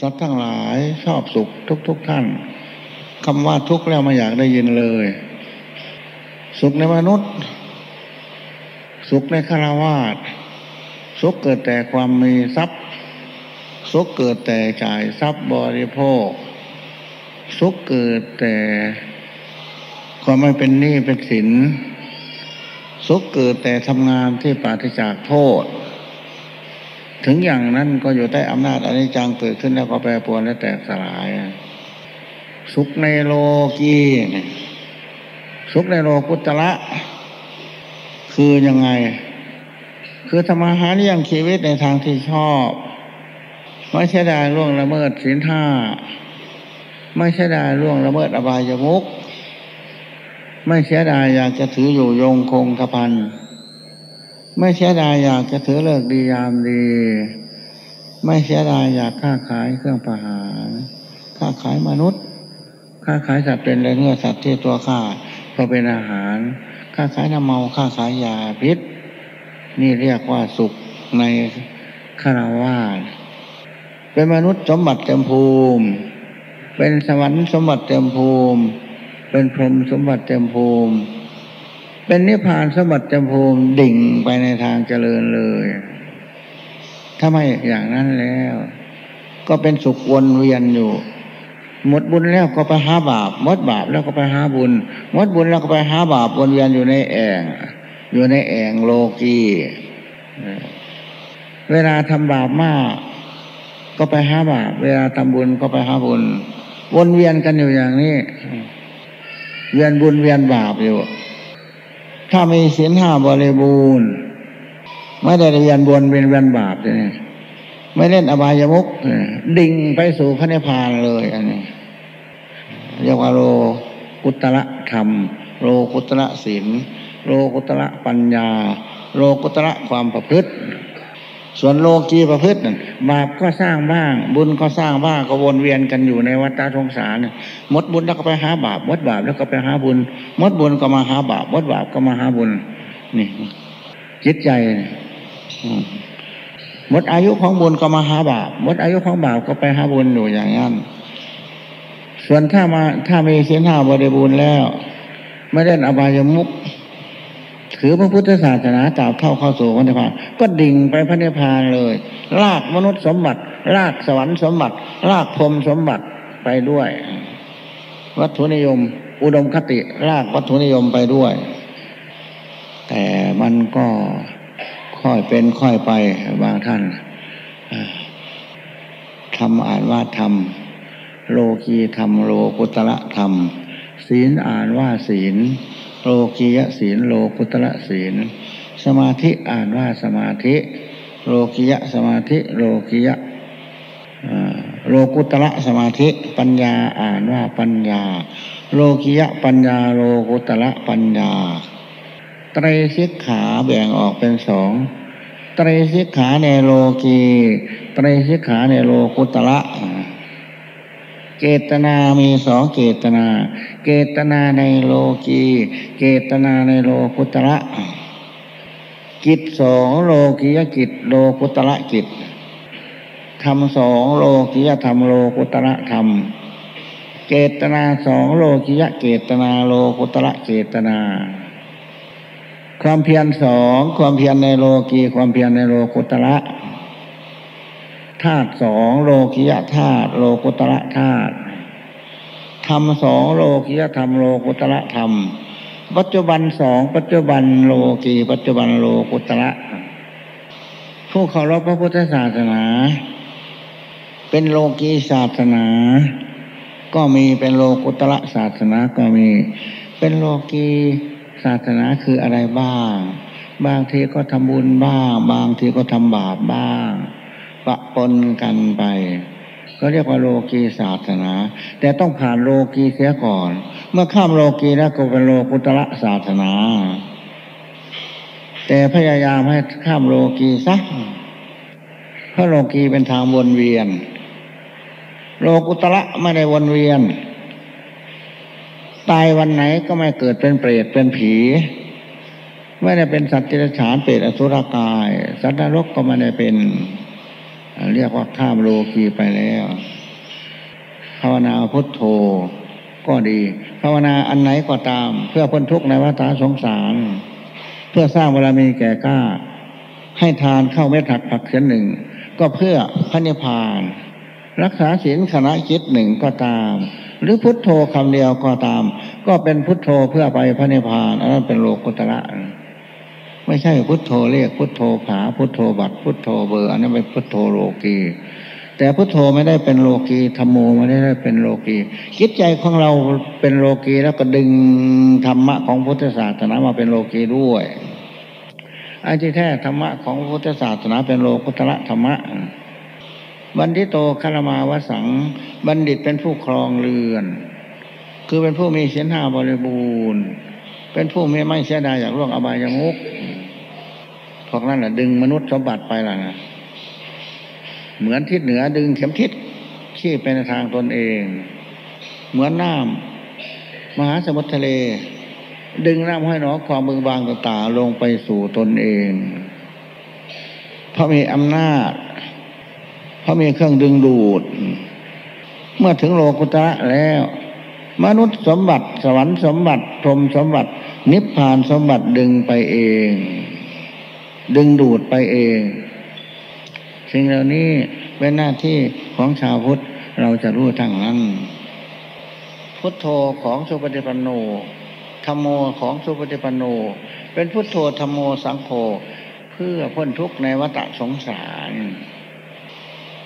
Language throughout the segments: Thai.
สัตว์ทั้งหลายชอบสุขทุกทุกท่านคำว่าทุกข์แล้วไม่อยากได้ยินเลย สุขในมนุษย์ สุขในฆราวาสสุขเกิดแต่ความมีทรัพย์ สุขเกิดแต่จ่ายทรัพย์บริโภค สุขเกิดแต่ความไม่เป็นหนี้เป็นสินสุขเกิดแต่ทำงานที่ปราศจากโทษ ถึงอย่างนั้นก็อยู่ใต้อำนาจอนิจจังเกิดขึ้นแล้วก็แปรปรวนและแตกสลาย สุขในโลกีสุขในโลกุตระคือยังไง คือธรรมหาเลี้ยงชีวิตในทางที่ชอบไม่ใช่ได้ล่วงละเมิดศีลห้าไม่ใช่ได้ล่วงละเมิดอบายมุกไม่เสียดายอยากจะถืออยู่ยงคงกระพัน ไม่เสียดายอยากจะถือเลิกดียามดี ไม่เสียดายอยากค้าขายเครื่องประหารค้าขายมนุษย์ ค้าขายสัตว์เป็นและเนื้อสัตว์ที่ตัวข้าพอเป็นอาหาร ค้าขายน้ำเมาค้าขายยาพิษ นี่เรียกว่าสุขในคาราวาสเป็นมนุษย์สมบัติเต็มภูมิ เป็นสวรรค์สมบัติเต็มภูมิ เป็นพรหมสมบัติเต็มภูมิ เป็นนิพพานสมบัติเต็มภูมิดิ่งไปในทางเจริญเลย ถ้าไม่อย่างนั้นแล้ว ก็เป็นสุขวนเวียนอยู่ หมดบุญแล้วก็ไปหาบาป หมดบาปแล้วก็ไปหาบุญ หมดบุญแล้วก็ไปหาบาปวนเวียนอยู่ในแอ่ง อยู่ในแอ่งโลกีเวลาทำบาปมาก ก็ไปหาบาป เวลาทำบุญก็ไปหาบุญ วนเวียนกันอยู่อย่างนี้ เวียนบุญเวียนบาปอยู่ ถ้ามีศีลห้าบริบูรณ์ ไม่ได้เรียนบนเวียนเวียนบาปเลยไม่เล่นอบายมุกดิ่งไปสู่พระนิพพานเลยอันนี้เรียกว่าโลกุตระธรรม โลกุตระศีลโลกุตระปัญญา โลกุตระความประพฤติ ส่วนโลกีประพฤตินั่นบาปก็สร้างบ้าง บุญก็สร้างบ้างก็วนเวียนกันอยู่ในวัฏสงสารเนี่ยมดบุญแล้วก็ไปหาบาปมดบาปแล้วก็ไปหาบุญมดบุญก็มาหาบาปมดบาปก็มาหาบุญ นี่จิตใจมดอายุของบุญก็มาหาบาปมดอายุของบาปก็ไปหาบุญอยู่อย่างนั้นส่วนถ้ามาถ้ามีศีลห้าบริบูรณ์แล้ว ไม่เล่นอบายมุก ถือพระพุทธศาสนาจาบเข้าเข้าสู่พระนิพพานก็ดิ่งไปพระนิพพานเลยลากมนุษย์สมบัติลากสวรรค์สมบัติลากพรมสมบัติไปด้วย วัตถุนิยม อุดมคติลากวัตถุนิยมไปด้วย แต่มันก็ค่อยเป็นค่อยไปบางท่านทำอ่านว่าธรรมโลกีธรรมโลกุตระธรรมศีลอ่านว่าศีล โลกียศีล โลกุตระศีล สมาธิอ่านว่าสมาธิ โลกียสมาธิ โลกียโลกุตระสมาธิ ปัญญาอ่านว่าปัญญา โลกียปัญญา โลกุตระปัญญา ไตรสิกขาแบ่งออกเป็นสองไตรสิกขาในโลกีไตรสิกขาในโลกุตระ เกตนามีสองเกตนาเกตนาในโลกีเกตนาในโลกุตระกิจสองโลกียกิจโลกุตระกิจธรรมสองโลกียธรรมโลกุตระธรรมเกตนาสองโลกียเกตนาโลกุตระเกตนา ความเพียรสองความเพียรในโลกีความเพียรในโลกุตระ ธาตุสองโลกิยธาตุโลกุตระธาตุธรรมสองโลกิยธรรมโลกุตระธรรม ปัจจุบันสองปัจจุบันโลกีปัจจุบันโลกุตระ ผู้เคารพพระพุทธศาสนา เป็นโลกีศาสนา ก็มีเป็นโลกุตระศาสนาก็มี เป็นโลกีศาสนาคืออะไรบ้าง บางทีก็ทำบุญบ้าง บางทีก็ทำบาปบ้าง ปะปนกันไปก็เรียกว่าโลกีศาสนา แต่ต้องผ่านโลกีเสียก่อน เมื่อข้ามโลกีแล้วก็เป็นโลกุตระศาสนา แต่พยายามให้ข้ามโลกีซักเพราะโลกีเป็นทางวนเวียน โลกุตระไม่ได้วนเวียน ตายวันไหนก็ไม่เกิดเป็นเปรตเป็นผี ไม่ได้เป็นสัตว์ที่ฉานเปรตอสุรกาย สัตว์นรกก็ไม่ได้เป็น เรียกว่าข้ามโลกีไปแล้วภาวนาพุทโธก็ดี ภาวนาอันไหนก็ตาม เพื่อพ้นทุกข์ในวัฏสงสาร เพื่อสร้างบารมีแก่กล้า ให้ทานเข้าเม็ดถักผักเขียนหนึ่ง ก็เพื่อพระนิพพาน รักษาศีลขณะจิตหนึ่งก็ตาม หรือพุทโธคำเดียวก็ตาม ก็เป็นพุทโธเพื่อไปพระนิพพานอันนั้นเป็นโลกุตระ ไม่ใช่พุทโธเรียกพุทโธผาพุทโธบัตรพุทโธเบอร์ อันนั้นเป็นพุทโธโลกีแต่พุทโธไม่ได้เป็นโลกีธรรมโมไม่ได้เป็นโลกีคิดใจของเราเป็นโลกีแล้วก็ดึงธรรมะของพุทธศาสนามาเป็นโลกีด้วยอันที่แท้ธรรมะของพุทธศาสนาเป็นโลกุตระธรรมะ บัณฑิโตคารมาวสัง บัณฑิตเป็นผู้ครองเรือน คือเป็นผู้มีเสียนห้าบริบูรณ์ เป็นผู้ไม่ไม่เสียดายอยากล่วงอบายมุก พวกนั้นแหละดึงมนุษย์สมบัติไปล่ะนะเหมือนทิศเหนือดึงเข็มทิศที่เป็นทางตนเอง เหมือนน้ำมหาสมุทรทะเล ดึงน้ำให้หนอความบึงบางต่างๆลงไปสู่ตนเอง เพราะมีอำนาจ เพราะมีเครื่องดึงดูด เมื่อถึงโลกุตระแล้ว มนุษย์สมบัติ สวรรค์สมบัติพรมสมบัติ นิพพานสมบัติดึงไปเอง ดึงดูดไปเอง สิ่งเหล่านี้เป็นหน้าที่ของชาวพุทธเราจะรู้ทั้งนั้น พุทโธของสุปฏิปันโนธรรมโมของสุปฏิปันโน เป็นพุทโธธรรมโมสังโฆเพื่อพ้นทุกข์ในวัฏสงสาร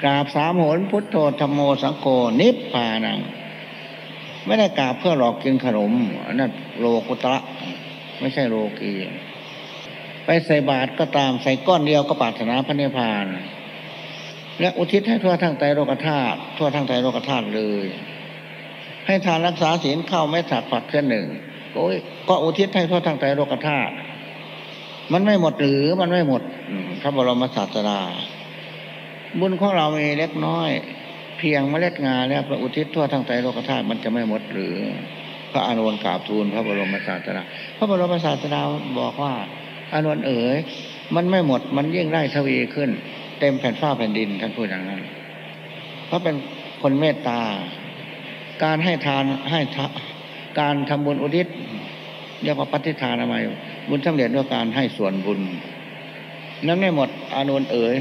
กราบสามโหนพุทโธธรรมโมสังโฆนิพพานัง ไม่ได้กราบเพื่อหลอกกินขนมนั่นโลกุตระไม่ใช่โลกี ไปใส่บาตรก็ตามใส่ก้อนเดียวก็ปรารถนาพระนิพพาน และอุทิศให้ทั่วทั้งใจโลกธาตุทั่วทั้งใจโลกธาตุเลย ให้ทานรักษาศีลเข้าไม่ถัดผักเค่นหนึ่งโอ้ยก็อุทิศให้ทั่วทั้งใจโลกธาตุมันไม่หมดหรือมันไม่หมดพระบรมศาสดาบุญของเรามีเล็กน้อย เพียงเมล็ดงาแล้วพระอุทิศทั่วทั้งใจโลกธาตุมันจะไม่หมดหรือ พระอานนท์กราบทูลพระบรมศาสดาพระบรมศาสดาบอกว่า อานนท์เอ๋ยมันไม่หมดมันยิ่งได้ทวีขึ้น เต็มแผ่นฟ้าแผ่นดินท่านพูดอย่างนั้น เพราะเป็นคนเมตตา การให้ทานให้การทำบุญอุทิศเรียกว่าปฏิทานอะไรบุญสำเร็จด้วยการให้ส่วนบุญ นั้นไม่หมดอานนท์เอ๋ย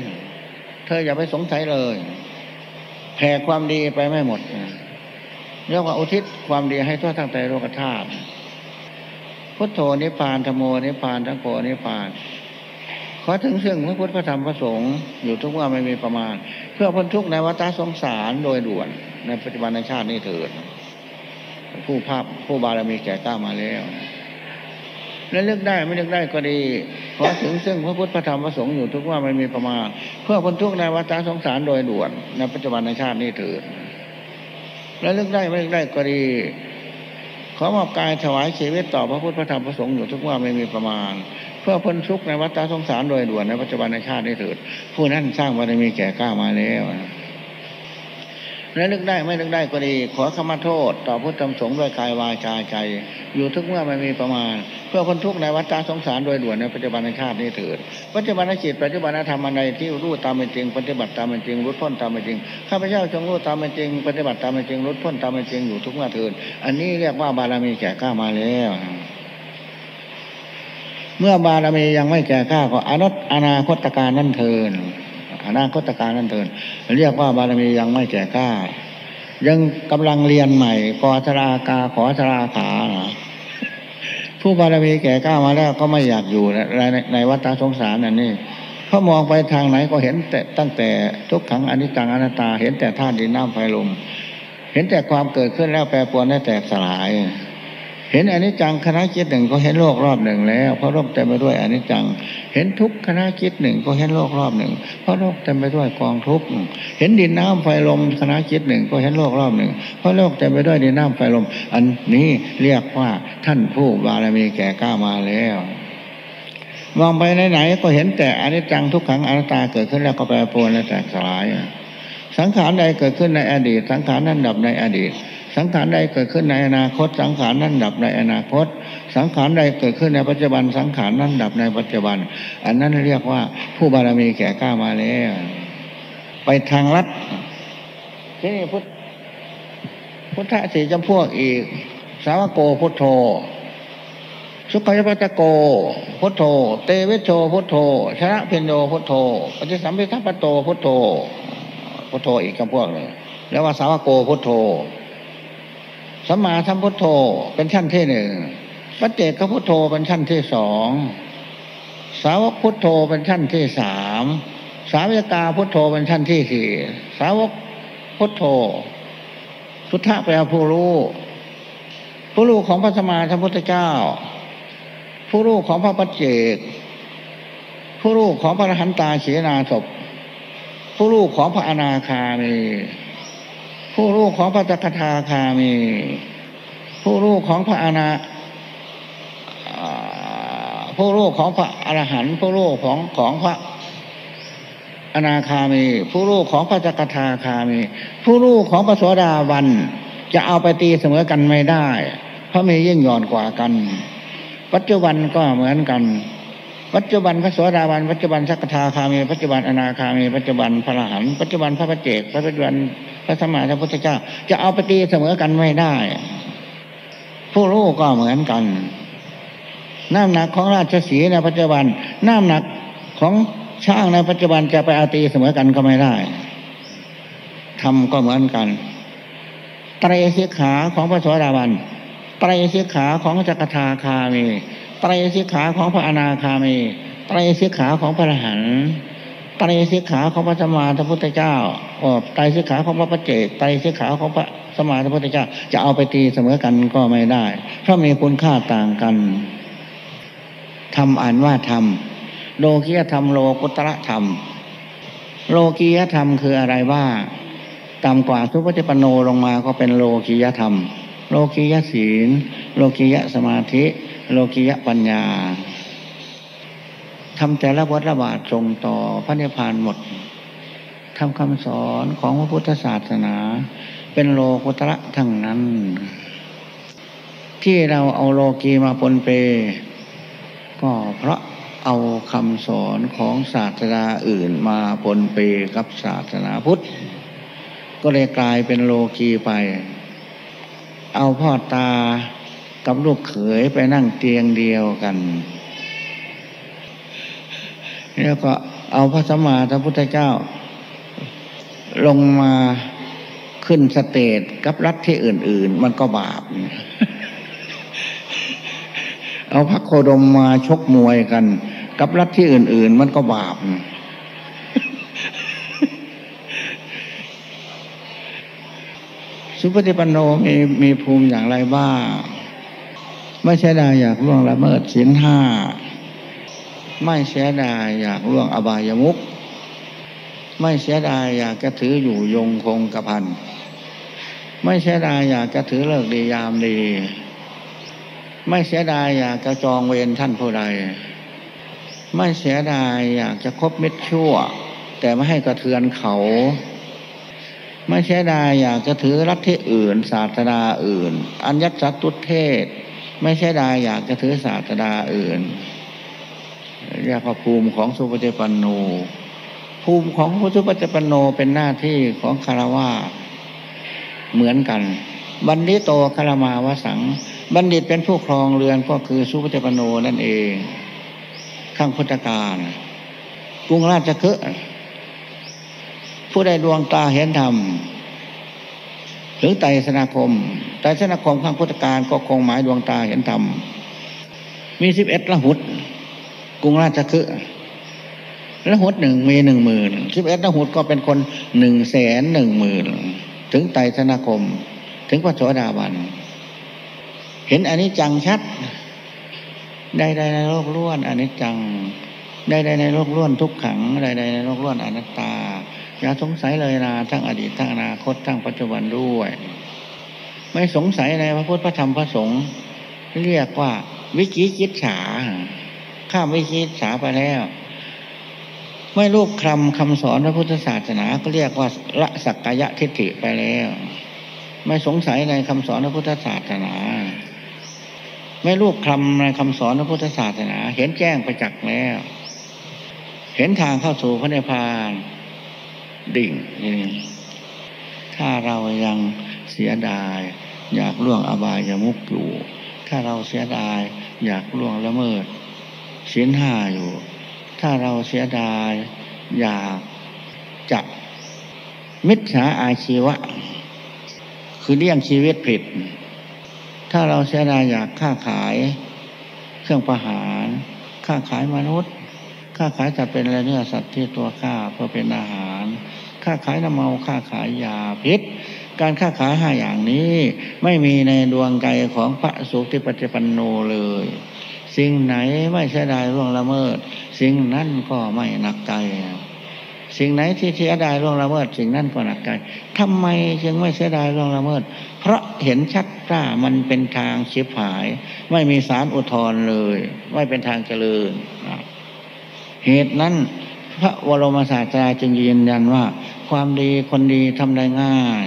เธออย่าไปสงสัยเลยแผ่ความดีไปไม่หมดเรียกว่าอุทิศความดีให้ทั่วทั้งใจโลกธาตุ พุทโธนิพพานธโมนิพพานทั้งโกนิพพาน ขอถึงซึ่งพระพุทธพระธรรมพระสงฆ์อยู่ทุกว่าไม่มีประมาณ เพื่อพ้นทุกข์ในวัฏสงสารโดยด่วนในปัจจุบันในชาตินี้เถิดผู้ภาพผู้บารมีแก่กล้ามาแล้วและเลือกได้ไม่เลือกได้ก็ดี ขอถึงซึ่งพระพุทธพระธรรมพระสงฆ์อยู่ทุกว่าไม่มีประมาณ เพื่อพ้นทุกข์ในวัฏสงสารโดยด่วนในปัจจุบันในชาตินี้เถิดและเลือกได้ไม่เลือกได้ก็ดี ขอมอบกายถวายชีวิตต่อพระพุทธพระธรรมพระสงฆ์อยู่ทุกว่าไม่มีประมาณ เพื่อพ้นทุกข์ในวัฏสงสารโดยด่วนในปัจจุบันในชาติได้เถิด ผู้นั้นสร้างบารมีแก่กล้ามาแล้ว และนึกได้ไม่นึกได้ก็ดี ขอขมาโทษ ต่อพุทธธรรมสงฆ์ด้วยกายวาจาใจ อยู่ทุกเมื่อไม่มีประมาณ เพื่อพ้นทุกข์ในวัฏสงสารโดยด่วนในปัจจุบันในชาตินี้เถิดปัจจุบันจิตปัจจุบันธรรมอันใดที่รู้ตามเป็นจริงปฏิบัติตามเป็นจริงรุดพ้นตามเป็นจริงข้าพเจ้าจงรู้ตามเป็นจริง ปฏิบัติตามเป็นจริงรุดพ้นตามเป็นจริงอยู่ทุกเมื่อเถิดอันนี้เรียกว่าบารมีแก่กล้ามาแล้วเมื่อบารมียังไม่แก่ข้าก็อนุตอนาคตการนั่นเทิน อนาคตการนั่นเทินเรียกว่าบารมียังไม่แก่ข้า ยังกำลังเรียนใหม่กอชรากาขอชราขาผู้บารมีแก่ก้ามาแล้วก็ไม่อยากอยู่ในในวัฏสงสารนั่นนี่เพราะมองไปทางไหนก็เห็นแต่ตั้งแต่ทุกขังอนิจจังอนัตตา เห็นแต่ธาตุดินน้ำไฟลมเห็นแต่ความเกิดขึ้นแล้วแปรปรวนและแตกสลาย เห็นอนิจจังคณะคิดหนึ่งก็เห็นโลกรอบหนึ่งแล้ว เพราะโลกเต็มไปด้วยอนิจจัง เห็นทุกคณะคิดหนึ่งก็เห็นโลกรอบหนึ่งเพราะโลกเต็มไปด้วยกองทุกข์เห็นดินน้ำไฟลมคณะคิดหนึ่งก็เห็นโลกรอบหนึ่งเพราะโลกเต็มไปด้วยดินน้ำไฟลม อันนี้เรียกว่าท่านผู้บารมีแก่กล้ามาแล้วมองไปไหนๆก็เห็นแต่อนิจจังทุกขังอนัตตาเกิดขึ้นแล้วก็แปรปรวนและแตกสลาย สังขารใดเกิดขึ้นในอดีต สังขารนั้นดับในอดีต สังขารใดเกิดขึ้นในอนาคต สังขารนั้นดับในอนาคต สังขารใดเกิดขึ้นในปัจจุบัน สังขารนั้นดับในปัจจุบัน อันนั้นเรียกว่าผู้บารมีแก่กล้ามาแล้วไปทางลัดที่นี่พุทธพุทธะสี่จำพวกอีก สาวโกพุทโธสุขยปัจโก พุทโธ เตวิโชพุทโธ ชนะเพนโยพุทโธปฏิสัมพิทัปโตพุทโธ พุทโธอีกจำพวกเลยแล้วว่าสาวโกพุทโธ สัมมาสัมพุทโธเป็นชั้นที่หนึ่งปัจเจกพุทโธเป็นชั้นที่สองสาวกพุทโธเป็นชั้นที่สามสาวิกาพุทโธเป็นชั้นที่สี่สาวกพุทโธสุทธะแปลผู้รู้ผู้รู้ของพระสมมาสัมพุทธเจ้า ผู้รู้ของพระปัจเจก ผู้รู้ของพระอรหันตาเสนาศพผู้รู้ของพระอนาคามี ผู้รู้ของพระจักทาคามี ผู้รู้ของพระอนาผู้รู้ของพระอรหันต์ผู้รู้ของของพระอนาคามี ผู้รู้ของพระจักทาคามี ผู้รู้ของพระโสดาบันจะเอาไปตีเสมอกันไม่ได้ เพราะมียิ่งหย่อนกว่ากัน ปัจจุบันก็เหมือนกัน ปัจจุบันพระโสดาบันปัจจุบันสักทาคามี ปัจจุบันอนาคามี ปัจจุบันพระอรหันต์ปัจจุบันพระปเจกปัจจุบัน พระสมมาสัมพุทธเจ้า จะเอาปตีเสมอกันไม่ได้ ผู้รู้ก็เหมือนกัน น้ำหนักของราชสีในปัจจุบัน น้ำหนักของช่างในปัจจุบันจะไปอาตีเสมอกันก็ไม่ได้ทำก็เหมือนกันไตรสิกขาของพระโสดาบันไตรสิกขาของจักรทาคามีไตรสิกขาของพระอนาคามีไตรสิกขาของพระอรหันต์ ไตรสิกขาของพระสมมาสัมพุทธเจ้าโอ้ไตรสิกขาของพระปเจกไตรสิกขาของพระสมมาสัมพุทธเจ้า จะเอาไปตีเสมอกันก็ไม่ได้ เพราะมีคุณค่าต่างกันทำอ่านว่าธรรมโลกียธรรมโลกุตระธรรม โลกียธรรมคืออะไรบ้างต่ำกว่าทุพจปโนลงมาก็เป็นโลกียธรรม โลกียศีล โลกียสมาธิ โลกียปัญญา ทำแต่ละวัฏระบาททรงต่อพระนิพพานหมดทำคำสอนของพระพุทธศาสนา เป็นโลกุตระทั้งนั้น ที่เราเอาโลกีมาปนเป ก็เพราะเอาคำสอนของศาสนาอื่นมาปนเปกับศาสนาพุทธ ก็เลยกลายเป็นโลกีไป เอาพ่อตากับลูกเขยไปนั่งเตียงเดียวกัน แล้วก็เอาพระสัมมาสัมพุทธเจ้า ลงมาขึ้นสเตจกับรัฐที่อื่น ๆ มันก็บาป เอาพระโคดมมาชกมวยกัน กับรัฐที่อื่น ๆ มันก็บาป สุปฏิปันโนมีมีภูมิอย่างไรบ้าง ไม่ใช่ได้อยากล่วงละเมิดศีลห้า ไม่เสียดายอยากล่วงอบายมุขไม่เสียดายอยากจะถืออยู่ยงคงกระพันไม่เสียดายอยากจะถือเลิกดียามดี ไม่เสียดายอยากจะจองเวรท่านผู้ใด ไม่เสียดายอยากจะคบมิตรชั่ว แต่ไม่ให้กระเทือนเขา ไม่เสียดายอยากจะถือรัฐที่อื่น ศาสนาอื่น อัญญสัตตุเทศ ไม่เสียดายอยากจะถือศาสนาอื่น เรียกว่าภูมิของสุปฏิปันโน ภูมิของพระสุปฏิปันโนเป็นหน้าที่ของคารวะเหมือนกัน บัณฑิตโตคารมาวสัง บัณฑิตเป็นผู้ครองเรือนก็คือสุปฏิปันโนนั่นเองข้างพุทธการกรุงราชคฤห์ผู้ใดดวงตาเห็นธรรมหรือไตรสนาคมไตรสนาคมข้างพุทธการก็คงหมายดวงตาเห็นธรรม มีสิบเอ็ดละหุด กรุงราชคฤห์ละหุดหนึ่งมีหนึ่งหมื่นสิบเอ็ดละหุดก็เป็นคนหนึ่งแสนหนึ่งหมื่นถึงไตรสนาคม ถึงพระโสดาบัน เห็นอันนี้จังชัดใดๆในโลกล้วนอันิจจังใดๆในโลกล้วนทุกขังใดๆในโลกล้วนอนัตตา อย่าสงสัยเลยนะทั้งอดีตทั้งอนาคตทั้งปัจจุบันด้วย ไม่สงสัยในพระพุทธพระธรรมพระสงฆ์เรียกว่าวิจิกิจฉา ข้ามวิจิกิจฉาไปแล้ว ไม่รูปคำคำสอนพระพุทธศาสนาก็เรียกว่าละสักกายทิฏฐิไปแล้ว ไม่สงสัยในคำสอนพระพุทธศาสนา ไม่รูปคำในคำสอนพระพุทธศาสนา เห็นแจ้งไปจักแล้ว เห็นทางเข้าสู่พระนิพพานดิ่งถ้าเรายังเสียดาย อยากล่วงอบายมุกอยู่ ถ้าเราเสียดาย อยากล่วงละเมิด ศีลห้าอยู่ ถ้าเราเสียดายอยากจะมิจฉาอาชีวะ คือเลี้ยงชีวิตผิด ถ้าเราเสียดายอยากค้าขายเครื่องประหารค้าขายมนุษย์ค้าขายจะเป็นอะไรเนื้อสัตว์ที่ตัวข้าเพื่อเป็นอาหารค้าขายน้ำเมาค้าขายยาพิษ การค้าขายห้าอย่างนี้ไม่มีในดวงใจของพระสุติปฏิปันโนเลย สิ่งไหนไม่เสียดายร่วงละเมิด สิ่งนั้นก็ไม่หนักใจ สิ่งไหนที่เสียดายร่วงละเมิด สิ่งนั้นก็หนักใจทำไมจึงไม่เสียดายร่วงละเมิด เพราะเห็นชัดว่ามันเป็นทางชิบหาย ไม่มีสารอุทธรเลย ไม่เป็นทางเจริญเหตุนั้นพระวรมศาสตราจึงยืนยันว่า ความดีคนดีทำได้ง่าย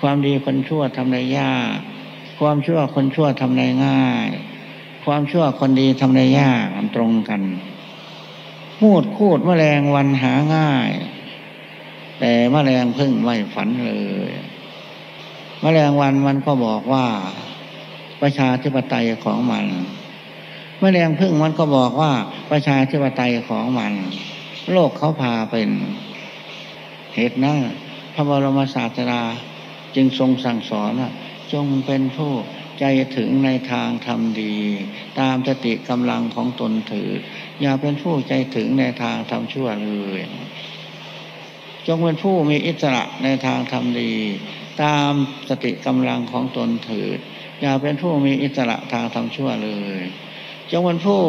ความดีคนชั่วทำได้ยาก ความชั่วคนชั่วทำได้ง่าย ความชั่วคนดีทำได้ยากมันตรงกันพูดคูดแมลงวันหาง่าย แต่แมลงพึ่งไม่ฝันเลยแมลงวันมันก็บอกว่า ประชาธิปไตยของมันแมลงพึ่งมันก็บอกว่า ประชาธิปไตยของมัน โลกเขาพาเป็น เหตุนั้นพระบรมศาสดาจึงทรงสั่งสอนจงเป็นผู้ ใจถึงในทางทำดี ตามสติกำลังของตนถืออย่าเป็นผู้ใจถึงในทางทำชั่วเลยจงเป็นผู้มีอิสระในทางทำดี ตามสติกำลังของตนถืออย่าเป็นผู้มีอิสระทางทำชั่วเลยจงเป็นผู้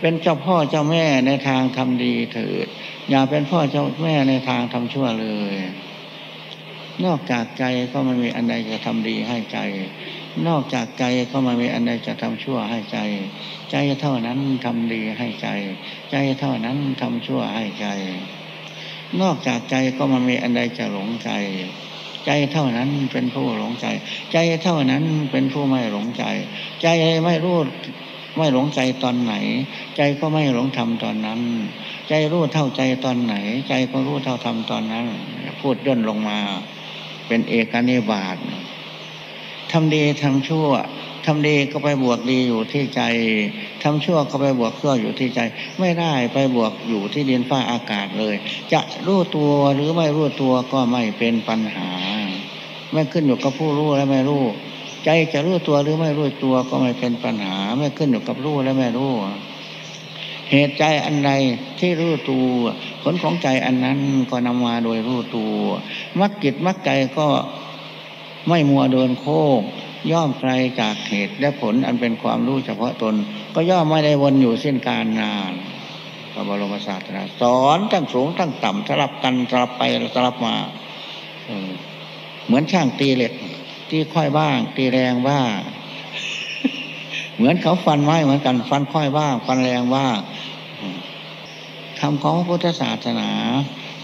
เป็นเจ้าพ่อเจ้าแม่ในทางทำดีเถิด อย่าเป็นพ่อเจ้าแม่ในทางทำชั่วเลย นอกจากใจก็ไม่มีอันใดจะทำดีให้ใจ นอกจากใจก็ไม่มีอันใดจะทำชั่วให้ใจ ใจเท่านั้นทำดีให้ใจ ใจเท่านั้นทำชั่วให้ใจ นอกจากใจก็ไม่มีอันใดจะหลงใจ ใจเท่านั้นเป็นผู้หลงใจ ใจเท่านั้นเป็นผู้ไม่หลงใจ ใจไม่รู้ไม่หลงใจตอนไหน ใจก็ไม่หลงทำตอนนั้น ใจรู้เท่าใจตอนไหน ใจก็รู้เท่าทำตอนนั้น พูดย่นลงมา เป็นเอกนิบาตทำดีทำชั่วทำดีก็ไปบวกดีอยู่ที่ใจทำชั่วก็ไปบวกชั่วอยู่ที่ใจ ไม่ได้ไปบวกอยู่ที่ดินฟ้าอากาศเลย จะรู้ตัวหรือไม่รู้ตัวก็ไม่เป็นปัญหา ไม่ขึ้นอยู่กับผู้รู้และไม่รู้ ใจจะรู้ตัวหรือไม่รู้ตัวก็ไม่เป็นปัญหา ไม่ขึ้นอยู่กับรู้และไม่รู้เหตุใจอันใดที่รู้ตัว ผลของใจอันนั้นก็นำมาโดยรู้ตัว มักจิตมักใจก็ไม่มัวเดินโค้งย่อมไกลจากเหตุและผลอันเป็นความรู้เฉพาะตน ก็ย่อมไม่ได้วนอยู่เส้นการนานพระบรมศาสดาสอนตั้งสูงตั้งต่ำสลับกันสลับไปสลับมาเหมือนช่างตีเหล็กตีค่อยบ้าง ตีแรงบ้าง เหมือนเขาฟันไม้เหมือนกัน ฟันค่อยบ้าง ฟันแรงบ้างทำของพระพุทธศาสนา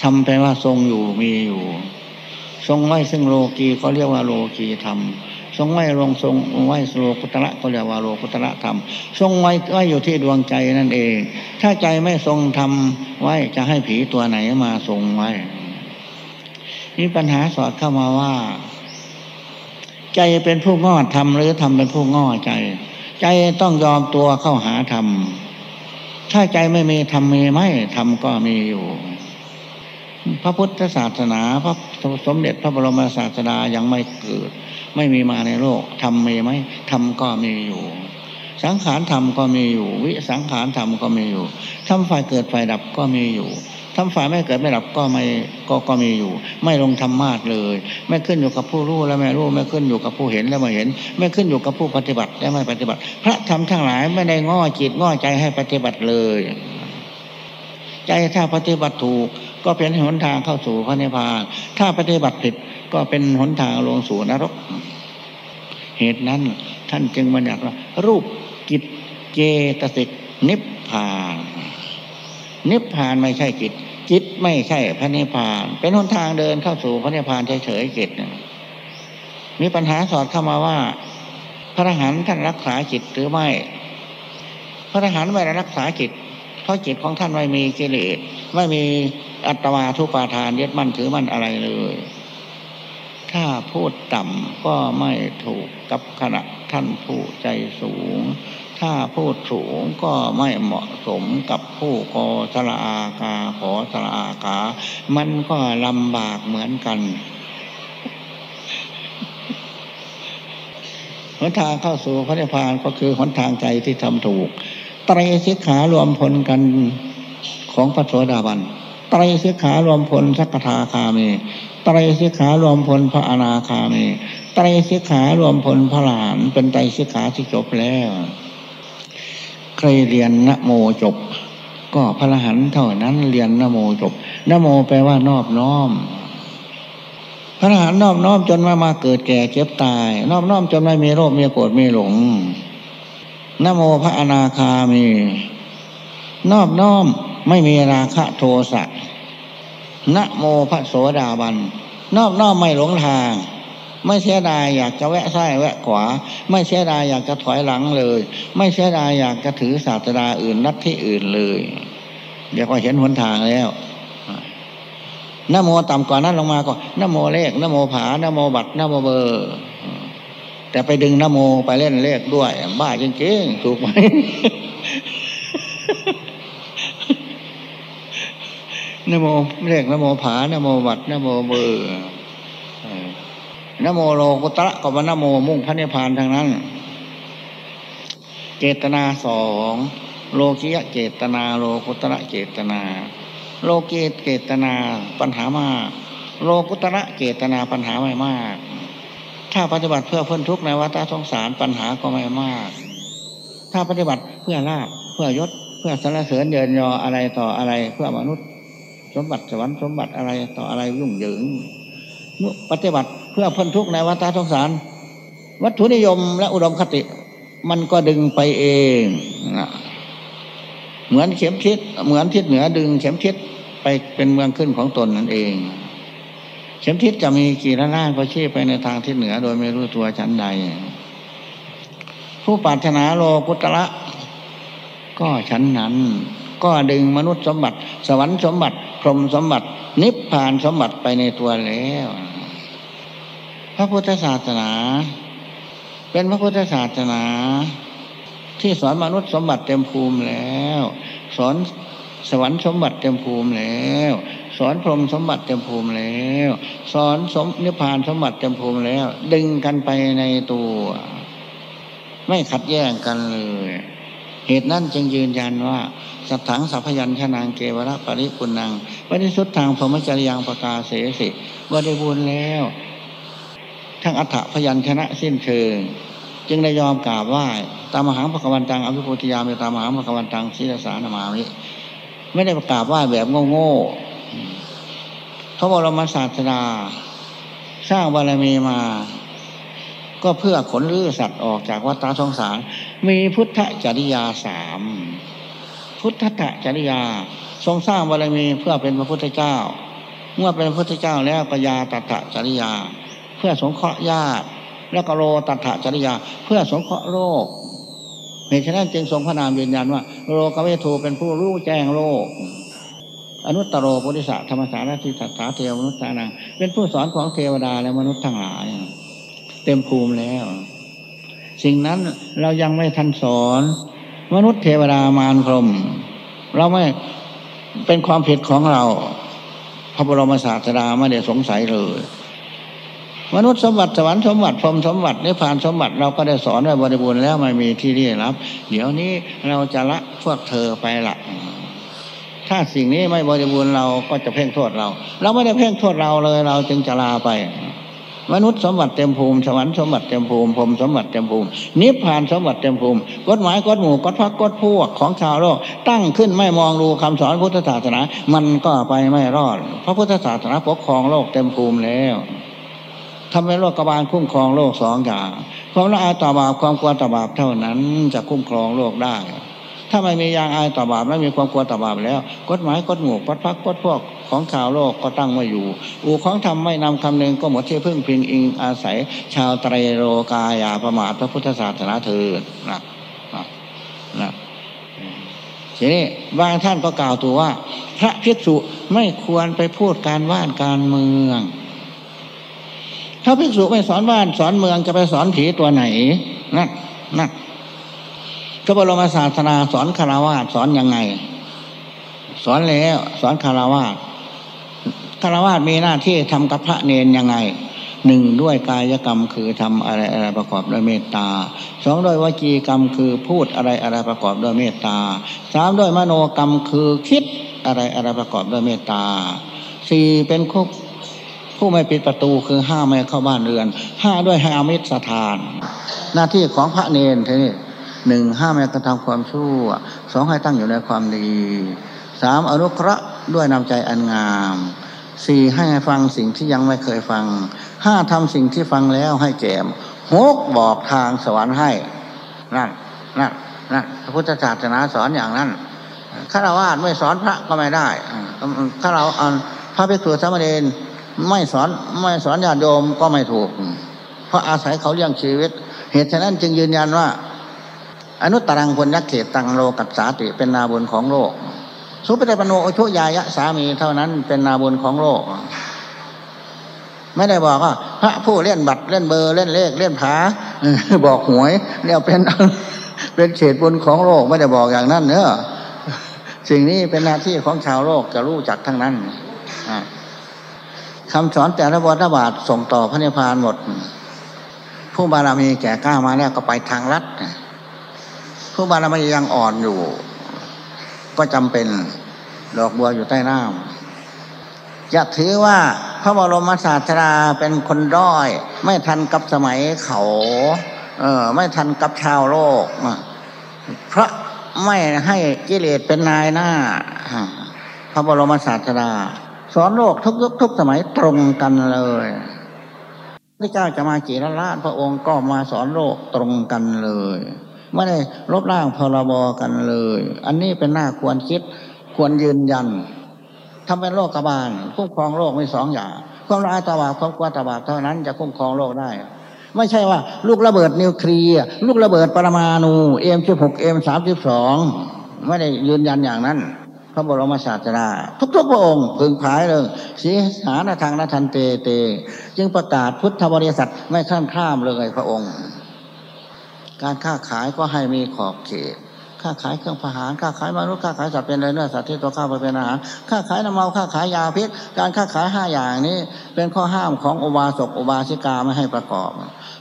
ทำไปว่าทรงอยู่มีอยู่ ทรงไว้ซึ่งโลกีเขาเรียกว่าโลกีธรรมทรงไว้ลงทรงไว้โลกุตระเขาเรียกว่าโลกุตระธรรมทรงไว้ไว้อยู่ที่ดวงใจนั่นเอง ถ้าใจไม่ทรงทำไว้จะให้ผีตัวไหนมาทรงไว้ นี่ปัญหาสอดเข้ามาว่า ใจเป็นผู้ง้อทำหรือทำเป็นผู้ง้อใจ ใจต้องยอมตัวเข้าหาธรรมถ้าใจไม่มีธรรมมีไหมธรรมก็มีอยู่ พระพุทธศาสนา พระสมเด็จพระบรมศาสดายังไม่เกิด ไม่มีมาในโลกธรรมมีไหมธรรมก็มีอยู่ สังขารธรรมก็มีอยู่ วิสังขารธรรมก็มีอยู่ทำฝ่ายเกิดฝ่ายดับก็มีอยู่ทำฝ่ายไม่เกิดไม่ดับก็ไม่ก็ก็มีอยู่ ไม่ลงธรรมาทเลย ไม่ขึ้นอยู่กับผู้รู้และไม่รู้ ไม่ขึ้นอยู่กับผู้เห็นและไม่เห็น ไม่ขึ้นอยู่กับผู้ปฏิบัติและไม่ปฏิบัติ พระธรรมทั้งหลายไม่ได้ง้อจิตง้อใจให้ปฏิบัติเลย ใจถ้าปฏิบัติถูกก็เป็นหนทางเข้าสู่พระนิพพาน ถ้าปฏิบัติผิดก็เป็นหนทางลงสู่นรก เหตุนั้นท่านจึงบัญญัติว่า รูปกิจเจตสิกนิพพาน นิพพานไม่ใช่จิตจิตไม่ใช่พระนิพพาน เป็นหนทางเดินเข้าสู่พระนิพพานเฉยๆจิตมีปัญหาสอดเข้ามาว่า พระอรหันต์ท่านรักษาจิตหรือไม่ พระอรหันต์ไม่ได้รักษาจิต เพราะจิตของท่านไม่มีกิเลสไม่มีอัตวาทุปาทานยึดมั่นถือมั่นอะไรเลย ถ้าพูดต่ำก็ไม่ถูกกับขณะท่านผู้ใจสูง ถ้าพูดสูงก็ไม่เหมาะสมกับผู้กอสละอากาขอสละอากา มันก็ลำบากเหมือนกันหนทางเข้าสู่พระนิพพานก็คือหนทางใจที่ทำถูก ไตรสิกขารวมพลกันของพระโสดาบันไตรสิกขารวมพลสักทาคามีไตรสิกขารวมพลพระอนาคามีไตรสิกขารวมพลพระหลาน เป็นไตรสิกขาที่จบแล้ว ใครเรียนนะโมจบ ก็พระหันเท่านั้นเรียนนะโมจบนะโมแปลว่านอบน้อม พระหันนอบน้อมจนมามาเกิดแก่เจ็บตาย นอบน้อมจนไม่มีโรคมีโกรธมีหลง นโมพระอนาคามี นอบน้อมไม่มีราคะโทสะนะโมพระโสดาบัน นอบน้อมไม่หลงทาง ไม่เสียดายอยากจะแวะซ้ายแวะขวา ไม่เสียดายอยากจะถอยหลังเลย ไม่เสียดายอยากจะถือศาสดาอื่นนัดที่อื่นเลยเดี๋ยวก็เห็นหนทางแล้วนโมต่ำกว่านั้นลงมาก็นโมเลขนโมผานโมบัตรนโมเบอร์ แต่ไปดึงนโมไปเล่นเลขด้วย บ้าจริงๆ ถูกไหมนโมเลขนโมผานโมบัตรนโมเบอร์นโมโลกุตระกับนโมมุ่งพระนิพพานทางนั้น เจตนาสองโลกิยะเจตนา โลกุตระเจตนา โลเกตเกตนาปัญหามาก โลกุตระเกตนาปัญหาไม่มาก ถ้าปฏิบัติเพื่อเพ้นทุกข์ในวัฏสงสารปัญหาก็ไม่มาก ถ้าปฏิบัติเพื่อลาบเพื่อยศ เพื่อสรรเสริญเยินยออะไรต่ออะไรเพื่อมนุษย์ สมบัติสวรรค์สมบัติอะไรต่ออะไรยุ่งเหยิงปฏิบัติเพื่อเพ้นทุกข์ในวัฏสงสาร วัตถุนิยมและอุดมคติ มันก็ดึงไปเองนะเหมือนเข็มทิศเหมือนทิศเหนือดึงเข็มทิศไปเป็นเมืองขึ้นของตนนั่นเอง เข็มทิศจะมีกี่ระนาก็ชี้ไปในทางทิศเหนือ โดยไม่รู้ตัวชั้นใด ผู้ปรารถนาโลกุตระก็ชั้นนั้น ก็ดึงมนุษย์สมบัติ สวรรค์สมบัติ พรหมสมบัติ นิพพานสมบัติไปในตัวแล้ว พระพุทธศาสนา เป็นพระพุทธศาสนา ที่สอนมนุษย์สมบัติเต็มภูมิแล้ว สอนสวรรค์สมบัติเต็มภูมิแล้ว สอนพรหมสมบัติเต็มภูมิแล้ว สอนสมนิพพานสมบัติเต็มภูมิแล้ว ดึงกันไปในตัว ไม่ขัดแย้งกันเลย เหตุนั้นจึงยืนยันว่าสัทถังสัพยัญชนางเกวระปริปุนังปฏิสุทธางพรหมจริยังประกาเสสิบริบูรณ์แล้ว ทั้งอัฏฐพยัญชนะสิ้นเชิง จึงได้ยอมกราบไหว้ตามมหาภควันตังอภิพุทธิยามีตามมหาภควันตังศีลสานามามิไม่ได้ประกาศไหว้แบบโง่ๆ พระบรมศาสดา สร้างบารมีมา ก็เพื่อขนลื้อสัตว์ออกจากวัฏสงสาร มีพุทธจริยาสามพุทธะจริยา ทรงสร้างบารมีเพื่อเป็นพระพุทธเจ้า เมื่อเป็นพระพุทธเจ้าแล้วปยาตถะจริยา เพื่อสงเคราะห์ญาติแล้วก็โลตัถะจริยา เพื่อสงเคราะห์โรคเหตุฉะนั้นจึงทรงพระนามยืนยันว่า โลกเวทูเป็นผู้รู้แจ้งโลก อนุตตรโรปุริสะธรรมสารทิสัตถาเทวมนุษย์านังเป็นผู้สอนของเทวดาและมนุษย์ทั้งหลาย เต็มภูมิแล้ว สิ่งนั้นเรายังไม่ทันสอน มนุษย์เทวดามารพรมเราไม่เป็นความผิดของเรา พระบรมศาสดาไม่ได้สงสัยเลยมนุษย์สมบัติสวรรค์สมบัติพรมสมบัตินิพพานสมบัติเราก็ได้สอนไว้บริบูรณ์แล้วไม่มีที่ที่รับ เดี๋ยวนี้เราจะละพวกเธอไปละ ถ้าสิ่งนี้ไม่บริบูรณ์เราก็จะเพ่งโทษเรา เราไม่ได้เพ่งโทษเราเลยเราจึงจะลาไป มนุษย์สมบัติเต็มภูมิสวรรค์สมบัติเต็มภูมิพรมสมบัติเต็มภูมินิพพานสมบัติเต็มภูมิกฎหมายกฎหมู่กฎพักกฎพวกของชาวโลก ตั้งขึ้นไม่มองดูคำสอนพุทธศาสนา มันก็ไปไม่รอดเพราะพุทธศาสนาปกครองโลกเต็มภูมิแล้วทำให้โลกบาลคุ้มครองโลกสองอย่างความละอายต่อบาปความกลัวต่อบาปเท่านั้นจะคุ้มครองโลกได้ ถ้าไม่มียางอายต่อบาปไม่มีความกลัวต่อบาปแล้ว กฎหมายกฎหมู่กฎพักกฎพวกของชาวโลกก็ตั้งไว้อยู่ อู่ของทำไม่นำคำนึงก็หมดที่พึ่งพิงอิงอาศัย ชาวไตรโลกายาประมาทพระพุทธศาสนาเถิดนะนะนะทีนี้บางท่านก็กล่าวตัวว่า พระภิกษุไม่ควรไปพูดการว่านการเมือง ถ้าภิกษุไม่สอนว่านสอนเมืองจะไปสอนผีตัวไหนนั่นนั่น พระบรมศาสนาสอนคารวะสอนยังไง สอนแล้วสอนคารวะคารวะมีหน้าที่ทำกับพระเนนยังไงหนึ่งด้วยกายกรรมคือทำอะไรอะไรประกอบด้วยเมตตาสองด้วยวจีกรรมคือพูดอะไรอะไรประกอบด้วยเมตตาสามด้วยมโนกรรมคือคิดอะไรอะไรประกอบด้วยเมตตาสี่เป็นคุกผู้ไม่ปิดประตูคือห้าไม่เข้าบ้านเรือนห้าด้วยให้อมิตรสถาน หน้าที่ของพระเนนทีนี้ หนึ่งห้าไม่กระทำความชั่วสองให้ตั้งอยู่ในความดีสามอนุเคราะห์ด้วยนำใจอันงามสี่ให้ฟังสิ่งที่ยังไม่เคยฟังห้าทำสิ่งที่ฟังแล้วให้แก่มหกบอกทางสวรรค์ให้นั่นนั่นนั่นพระพุทธศาสนาสอนอย่างนั้นข้าราวาสไม่สอนพระก็ไม่ได้ข้าเราพระภิกษุสามเณรไม่สอนไม่สอนญาติโยมก็ไม่ถูก เพราะอาศัยเขาเลี้ยงชีวิต เหตุฉะนั้นจึงยืนยันว่า อนุตตรังคนยักเขตตังโลกัสสาติเป็นนาบุญของโลก สุปเตปโนโอชุยายะสามีเท่านั้นเป็นนาบุญของโลก ไม่ได้บอกว่าพระผู้เล่นบัตรเล่นเบอร์เล่นเลขเล่นผาบอกหวยเนี่ยเป็นเป็นเขตบุญของโลกไม่ได้บอกอย่างนั้นเนอะสิ่งนี้เป็นหน้าที่ของชาวโลกจะรู้จักทั้งนั้นคำสอนแต่ละวัฏบาทส่งต่อพระนิพพานหมด ผู้บารมีแก่กล้ามาแล้วก็ไปทางลัด ผู้บารมียังอ่อนอยู่ ก็จำเป็นดอกบัวอยู่ใต้น้ำจะถือว่าพระบรมศาสดาเป็นคนด้อย ไม่ทันกับสมัยเขา เออ ไม่ทันกับชาวโลกเพราะไม่ให้กิเลสเป็นนายหน้า พระบรมศาสดาสอนโลกทุกยุคทุกสมัยตรงกันเลยพระเจ้าจะมากี่ล้านล้านพระองค์ก็มาสอนโลกตรงกันเลย ไม่ได้ลบล้างพรบกันเลย อันนี้เป็นหน้าควรคิดควรยืนยันทำเป็นโลกกบาลคุ้มครองโลกไม่สองอย่างความร้ายตาบาปความกลัวตาบาปเท่านั้นจะคุ้มครองโลกได้ ไม่ใช่ว่า ลูกระเบิดนิวเคลียร์ลูกระเบิดปรมาณูเอ็มสิบหกเอ็มสามสิบสองไม่ได้ยืนยันอย่างนั้น พระบรมศาสดาทุกๆพระองค์พึงพายเลยสีหานาทางนาทันเตเต จึงประกาศพุทธบริษัทไม่ข้ามข้ามเลยพระองค์ การค้าขายก็ให้มีขอบเขต ค้าขายเครื่องพหารค้าขายมนุษย์ค้าขายสัตว์เป็นเนื้อสัตว์ที่ตัวข้าวไปเป็นอาหาร ค้าขายน้ำเมาค้าขายยาพิษ การค้าขายห้าอย่างนี้เป็นข้อห้ามของอุบาสกอุบาสิกาไม่ให้ประกอบ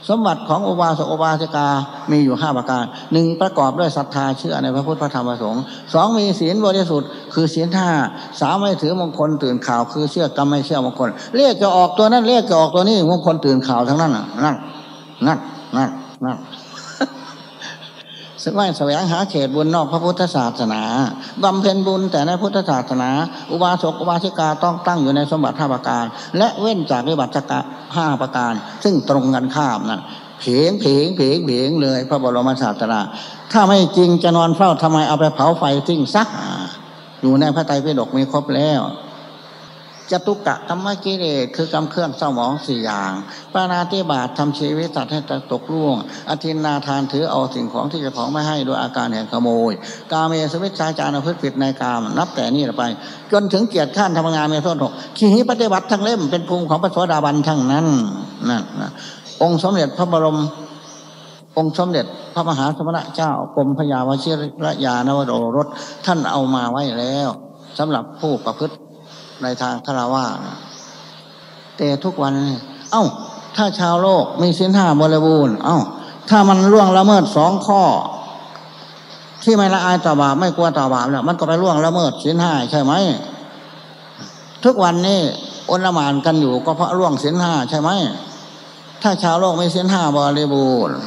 สมบัติของอุบาสกอุบาสิกามีอยู่ห้าประการหนึ่งประกอบด้วยศรัทธาเชื่อในพระพุทธพระธรรมพระสงฆ์สองมีศีลบริสุทธิ์คือศีลห้าสามไม่ถือมงคลตื่นข่าว คือเชื่อกรรมไม่เชื่อมงคลเรียกจะออกตัวนั้นเรียกจะออกตัวนี้มงคลตื่นข่าวทั้งนั้นนั่นนั่นนั่นนั่น ว่าแสวงหาเขตบุญนอกพระพุทธศาสนาบำเพ็ญบุญแต่ในพุทธศาสนา อุบาสกอุบาสิกาต้องตั้งอยู่ในสมบัติห้าประการ และเว้นจากวิบัติห้าประการ ซึ่งตรงกันข้ามนั่นเพียงเพียงเพียงเพียงเลย พระบรมศาสดาถ้าไม่จริงจะนอนเฝ้าทำไมเอาไปเผาไฟทิ้งซัก อยู่ในพระไตรปิฎกมีครบแล้ว จตุกะธรรมกิเลสคือกรรมเครื่องเศร้าหมองสี่อย่างปานาติบาตทำชีวิตสัตว์ให้ตกล่วง อธินนาทานถือเอาสิ่งของที่จะของไม่ให้โดยอาการแห่งขโมย กาเมสวิชาจารพฤติผิดในกาม นับแต่นี้ไป จนถึงเกียรติข้านทำงานในโทษหกขีปฏิบัติทั้งเล่มเป็นภูมิของพระสวสดาบันทั้งนั้นนั่นนะองค์สมเด็จพระบรมองค์สมเด็จพระมหาสมณะเจ้ากรมพยาวชิรยานวโรรสท่านเอามาไว้แล้วสำหรับผู้ประพฤติ ในทางคารวะแต่ทุกวัน เอา้า ถ้าชาวโลกมีสินห้าบริบูรณ์ เอา้า ถ้ามันล่วงละเมิดสองข้อ ที่ไม่ละอายต่อบาปไม่กลัวต่อบาปเนี่ยมันก็ไปล่วงละเมิดสินห้าใช่ไหม ทุกวันนี้อนละมานกันอยู่ก็เพราะล่วงสินห้าใช่ไหม ถ้าชาวโลกไม่สินห้าบริบูรณ์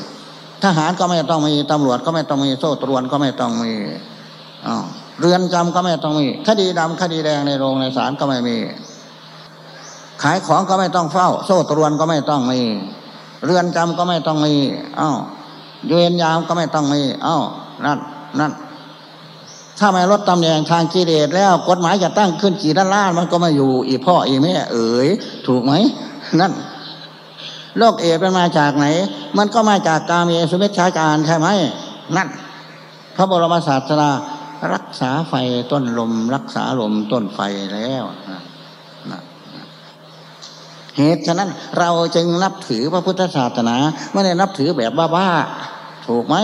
ทหารก็ไม่ต้องมีตำรวจก็ไม่ต้องมีโซ่ตรวนก็ไม่ต้องมีอ้าว เรือนจำก็ไม่ต้องมี คดีดำคดีแดงในโรงในศาลก็ไม่มี ขายของก็ไม่ต้องเฝ้า โซ่ตรวนก็ไม่ต้องมี เรือนจำก็ไม่ต้องมีอ้าวเวียนยามก็ไม่ต้องมีอ้าวนั่นนั่นถ้าไม่ลดตำแหน่งทางกิเลสแล้วกฎหมายจะตั้งขึ้นกี่ด้านล่านมันก็มาอยู่ อีพ่ออีแม่เอ๋ยถูกไหมนั่นโรคเอเป็นมาจากไหน มันก็มาจากกาเมสุเมชฌาการใช่ไหมนั่นพระบรมศาสดา รักษาไฟต้นลม รักษาลมต้นไฟแล้วนะเหตุฉะนั้นเราจึงนับถือพระพุทธศาสนา ไม่ได้นับถือแบบบ้าๆถูกไหม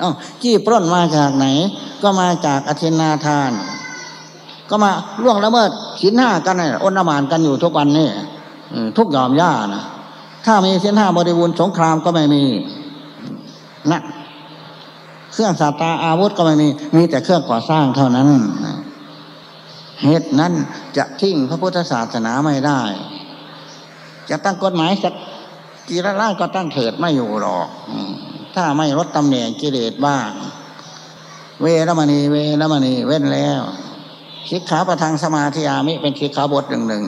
อ้าจี้ปล้นมาจากไหน ก็มาจากอธินาทาน ก็มาล่วงละเมิดสินห้ากันนี่อนามานกันอยู่ทุกวันนี่ทุกยอมย่านะถ้ามีสินห้าบริบูรณ์สงครามก็ไม่มีนะ เครื่องสาตาอาวุธก็ไม่มี มีแต่เครื่องก่อสร้างเท่านั้นเหตุนั้นจะทิ้งพระพุทธศาสนาไม่ได้ จะตั้งกฎหมายสักกี่ละล่าก็ตั้งเถิดไม่อยู่หรอกถ้าไม่ลดตำแหน่งกิเลสบ้าง เวรมณีเวรมณีเว้นแล้วคิกขาประทังสมาธิอามิเป็นคิกขาบทหนึ่งหนึ่ง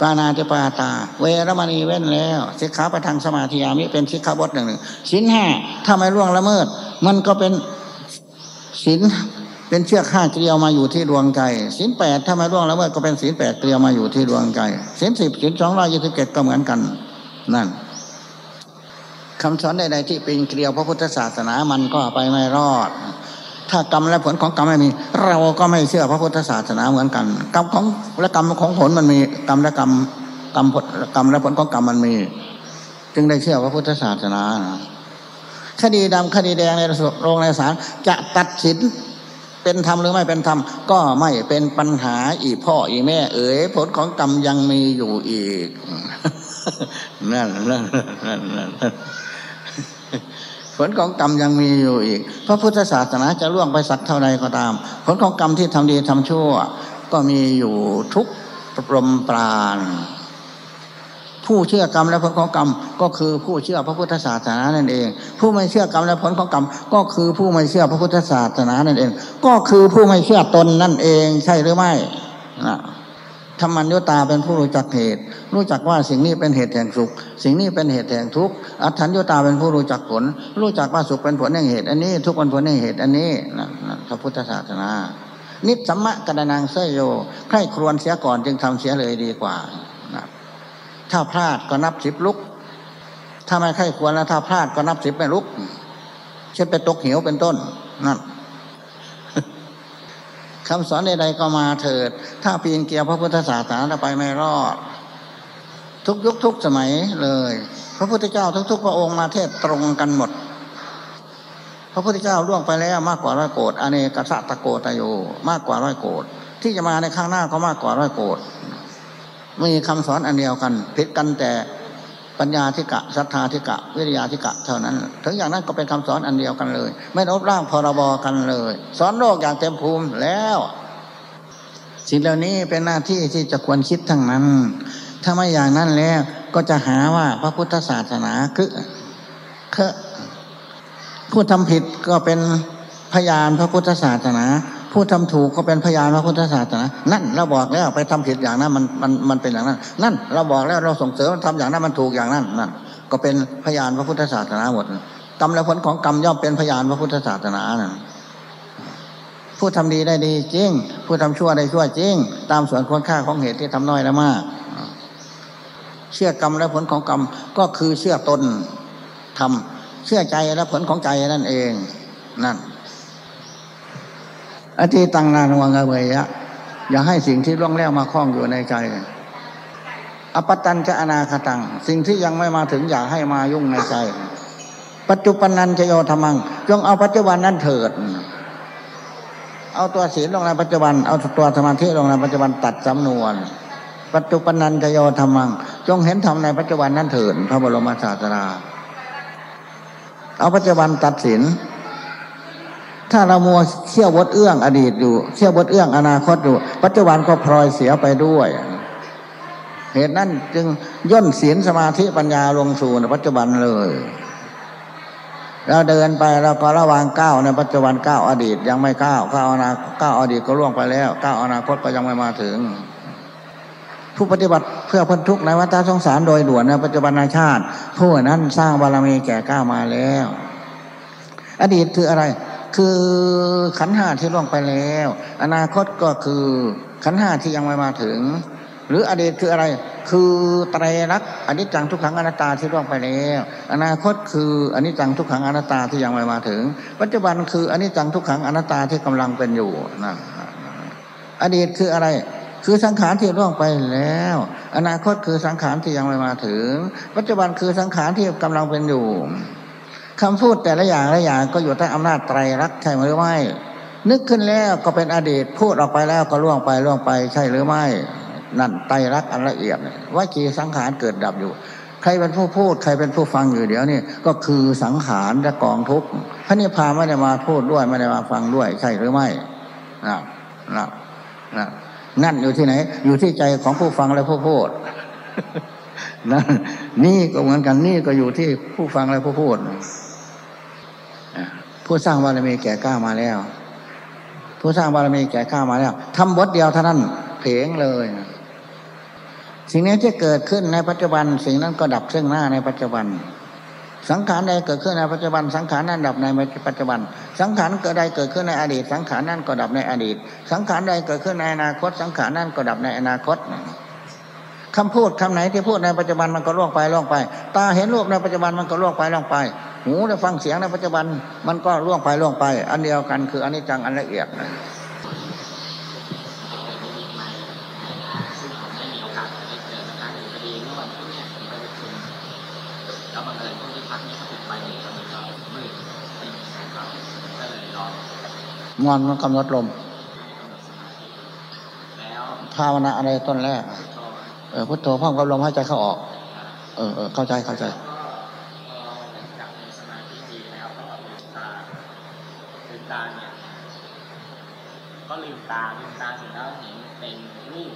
ปานาติปาตา เวรมณีเว้นแล้วสิกขาประทังสมาธิอามิเป็นสิกขาบทหนึ่งหนึ่งสินห้าถ้าไม่ล่วงละเมิด มันก็เป็นสินเป็นเชือกห้าเกลียวมาอยู่ที่ดวงใจสินแปดถ้าไม่ล่วงละเมิดก็เป็นสินแปดเกลียวมาอยู่ที่ดวงใจสินสิบสินสองร้อยยี่สิบเจ็ดก็เหมือนกัน นั่นคำสอนใดๆที่เป็นเกลียวพระพุทธศาสนามันก็ไปไม่รอด ถ้ากรรมและผลของกรรมไม่มี เราก็ไม่เชื่อพระพุทธศาสนาเหมือนกัน กรรมของและกรรมของผลมันมีกรรมและกรรมกรรมผลกรรมและผลของกรรมมันมี จึงได้เชื่อพระพุทธศาสนา คดีดำคดีแดงในโรงในศาลจะตัดสินเป็นธรรมหรือไม่เป็นธรรมก็ไม่เป็นปัญหาอีพ่ออีแม่ เอ๋ยผลของกรรมยังมีอยู่อีกนั่นนั่นนั่นนั่น ผลของกรรมยังมีอยู่อีก พระพุทธศาสนาจะล่วงไปสักเท่าใดก็ตาม ผลของกรรมที่ทำดีทำชั่ว ก็มีอยู่ทุกปรมปราณผู้เชื่อกรรมและผลของกรรมก็คือผู้เชื่อพระพุทธศาสนานั่นเอง ผู้ไม่เชื่อกรรมและผลของกรรมก็คือผู้ไม่เชื่อพระพุทธศาสนานั่นเอง ก็คือผู้ไม่เชื่อตนนั่นเอง ใช่หรือไม่นะ ธรรมัญญตาเป็นผู้รู้จักเหตุ รู้จักว่าสิ่งนี้เป็นเหตุแห่งสุข สิ่งนี้เป็นเหตุแห่งทุกข์อัฏฐัญญตาเป็นผู้รู้จักผล รู้จักว่าสุขเป็นผลแห่งเหตุ อันนี้ ทุกข์เป็นผลแห่งเหตุอันนี้นะพระพุทธศาสนา นิสัมมะกระนังเสยโยใครครวญเสียก่อนจึงทำเสียเลยดีกว่านะถ้าพลาดก็นับสิบลุก ถ้าไม่ใครควรแล้วถ้าพลาดก็นับสิบไม่ลุก เช่นไปตกเหวเป็นต้นนั่น คำสอนใดๆก็มาเถิด ถ้าปีนเกียวพระพุทธศาสนาไปไม่รอด ทุกยุคทุกสมัยเลย พระพุทธเจ้าทุก ๆ พระองค์มาเทศตรงกันหมด พระพุทธเจ้าล่วงไปแล้วมากกว่าร้อยโกดอเนกสะตะโกตโยมากกว่าร้อยโกดที่จะมาในข้างหน้าก็มากกว่าร้อยโกดมีคำสอนอันเดียวกันผิดกันแต่ ปัญญาธิกะศรัทธาธิกะ วิริยาธิกะเท่านั้น ถึงอย่างนั้นก็เป็นคำสอนอันเดียวกันเลย ไม่ลบร่างพรบกันเลย สอนโลกอย่างเต็มภูมิแล้ว สิ่งเหล่านี้เป็นหน้าที่ที่จะควรคิดทั้งนั้น ถ้าไม่อย่างนั้นแล้วก็จะหาว่าพระพุทธศาสนาคือคือผู้ทำผิดก็เป็นพยานพระพุทธศาสนา ผู้ทำถูกก็เป็นพยานพระพุทธศาสนา นั่นเราบอกแล้วไปทำผิดอย่างนั้นมันมันมันเป็นอย่างนั้น นั่นเราบอกแล้วเราส่งเสริมทำอย่างนั้นมันถูกอย่างนั้นนั่นก็เป็นพยานพระพุทธศาสนาหมดกรรมและผลของกรรมย่อมเป็นพยานพระพุทธศาสนานั่นผู้ทำดีได้ดีจริง ผู้ทำชั่วได้ชั่วจริง ตามส่วนควรค่าของเหตุที่ทำน้อยและมาก เชื่อกรรมและผลของกรรมก็คือเชื่อตนทำเชื่อใจและผลของใจนั่นเองนั่น อธิตังนานวังเวยะอย่าให้สิ่งที่ล่วงแล้วมาคล้องอยู่ในใจ อปตันจะอนาคตัง สิ่งที่ยังไม่มาถึงอย่าให้มายุ่งในใจ ปัจจุบันนันจะโยธรรมัง จงเอาปัจจุบันนั้นเถิด เอาตัวศีลลงในปัจจุบัน เอาตัวสมาธิลงในปัจจุบันตัดจำนวน ปัจจุบันนันจะโยธรรมัง จงเห็นธรรมในปัจจุบันนั้นเถิด พระบรมศาสดา เอาปัจจุบันตัดสิน ถ้าเรามัวเชี่ยววดเอื้องอดีตอยู่เชี่ยววดเอื้องอนาคตอยู่ ปัจจุบันก็พลอยเสียไปด้วย เหตุนั้นจึงย่นศีลสมาธิปัญญาลงสู่ในปัจจุบันเลย เราเดินไปเราก็ระวางก้าวในปัจจุบันก้าวอดีตยังไม่ก้าวก้าวอนาก้าวอดีตก็ล่วงไปแล้วก้าวอนาคตก็ยังไม่มาถึงผู้ปฏิบัติเพื่อพ้นทุกข์ในวัฏสงสารโดยด่วนในปัจจุบันชาติผู้นั้นสร้างบารมีแก่ก้าวมาแล้ว อดีตคืออะไร คือขันห้าที่ล่วงไปแล้ว อนาคตก็คือขันห้าที่ยังไม่มาถึง หรืออดีตคืออะไร คือไตรลักษณ์อนิจจังทุกขังอนัตตาที่ล่วงไปแล้ว อนาคตคืออนิจจังทุกขังอนัตตาที่ยังไม่มาถึง ปัจจุบันคืออนิจจังทุกขังอนัตตาที่กำลังเป็นอยู่นั่นอดีตคืออะไรคือสังขารที่ล่วงไปแล้ว อนาคตคือสังขารที่ยังไม่มาถึง ปัจจุบันคือสังขารที่กำลังเป็นอยู่ คำพูดแต่ละอย่างละอย่างก็อยู่ใต้อำนาจไตรลักษณ์ใช่หรือไม่ นึกขึ้นแล้วก็เป็นอดีตพูดออกไปแล้วก็ล่วงไปล่วงไปใช่หรือไม่ นั่นไตรลักษณ์อันละเอียดว่าจีสังขารเกิดดับอยู่ ใครเป็นผู้พูด ใครเป็นผู้ฟังอยู่เดี๋ยวนี้ก็คือสังขารและกองทุกข์พระนิพพานไม่ได้มาพูดด้วยไม่ได้มาฟังด้วย ใช่หรือไม่นะนะนะนั่นอยู่ที่ไหน อยู่ที่ใจของผู้ฟังและผู้พูดนั่นนี่ก็เหมือนกันนี่ก็อยู่ที่ผู้ฟังและผู้พูด ผู้สร้างบารมีแก่กล้ามาแล้ว ผู้สร้างบารมีแก่กล้ามาแล้วทำบทเดียวเท่านั้นเพลงเลย สิ่งนี้ที่เกิดขึ้นในปัจจุบัน สิ่งนั้นก็ดับซึ่งหน้าในปัจจุบัน สังขารใดเกิดขึ้นในปัจจุบัน สังขารนั้นดับในปัจจุบัน สังขารเกิดใดเกิดขึ้นในอดีต สังขารนั้นก็ดับในอดีต สังขารใดเกิดขึ้นในอนาคต สังขารนั้นก็ดับในอนาคตคำพูดคำไหนที่พูดในปัจจุบันมันก็ล่วงไปล่วงไป ตาเห็นรูปในปัจจุบันมันก็ล่วงไปล่วงไป หูได้ฟังเสียงในปัจจุบัน มันก็ล่วงไปล่วงไป อันเดียวกันคืออันิจจังอันละเอียดนะงอนมันกำหนดลมภาวนาอะไรต้นแรก เออพุทโธพ่อมกับลมหายใจเข้าออก เออเข้าใจเข้าใจ ก็ลืมตาลืมตาเสร็จแล้วเห็นเป็นรูป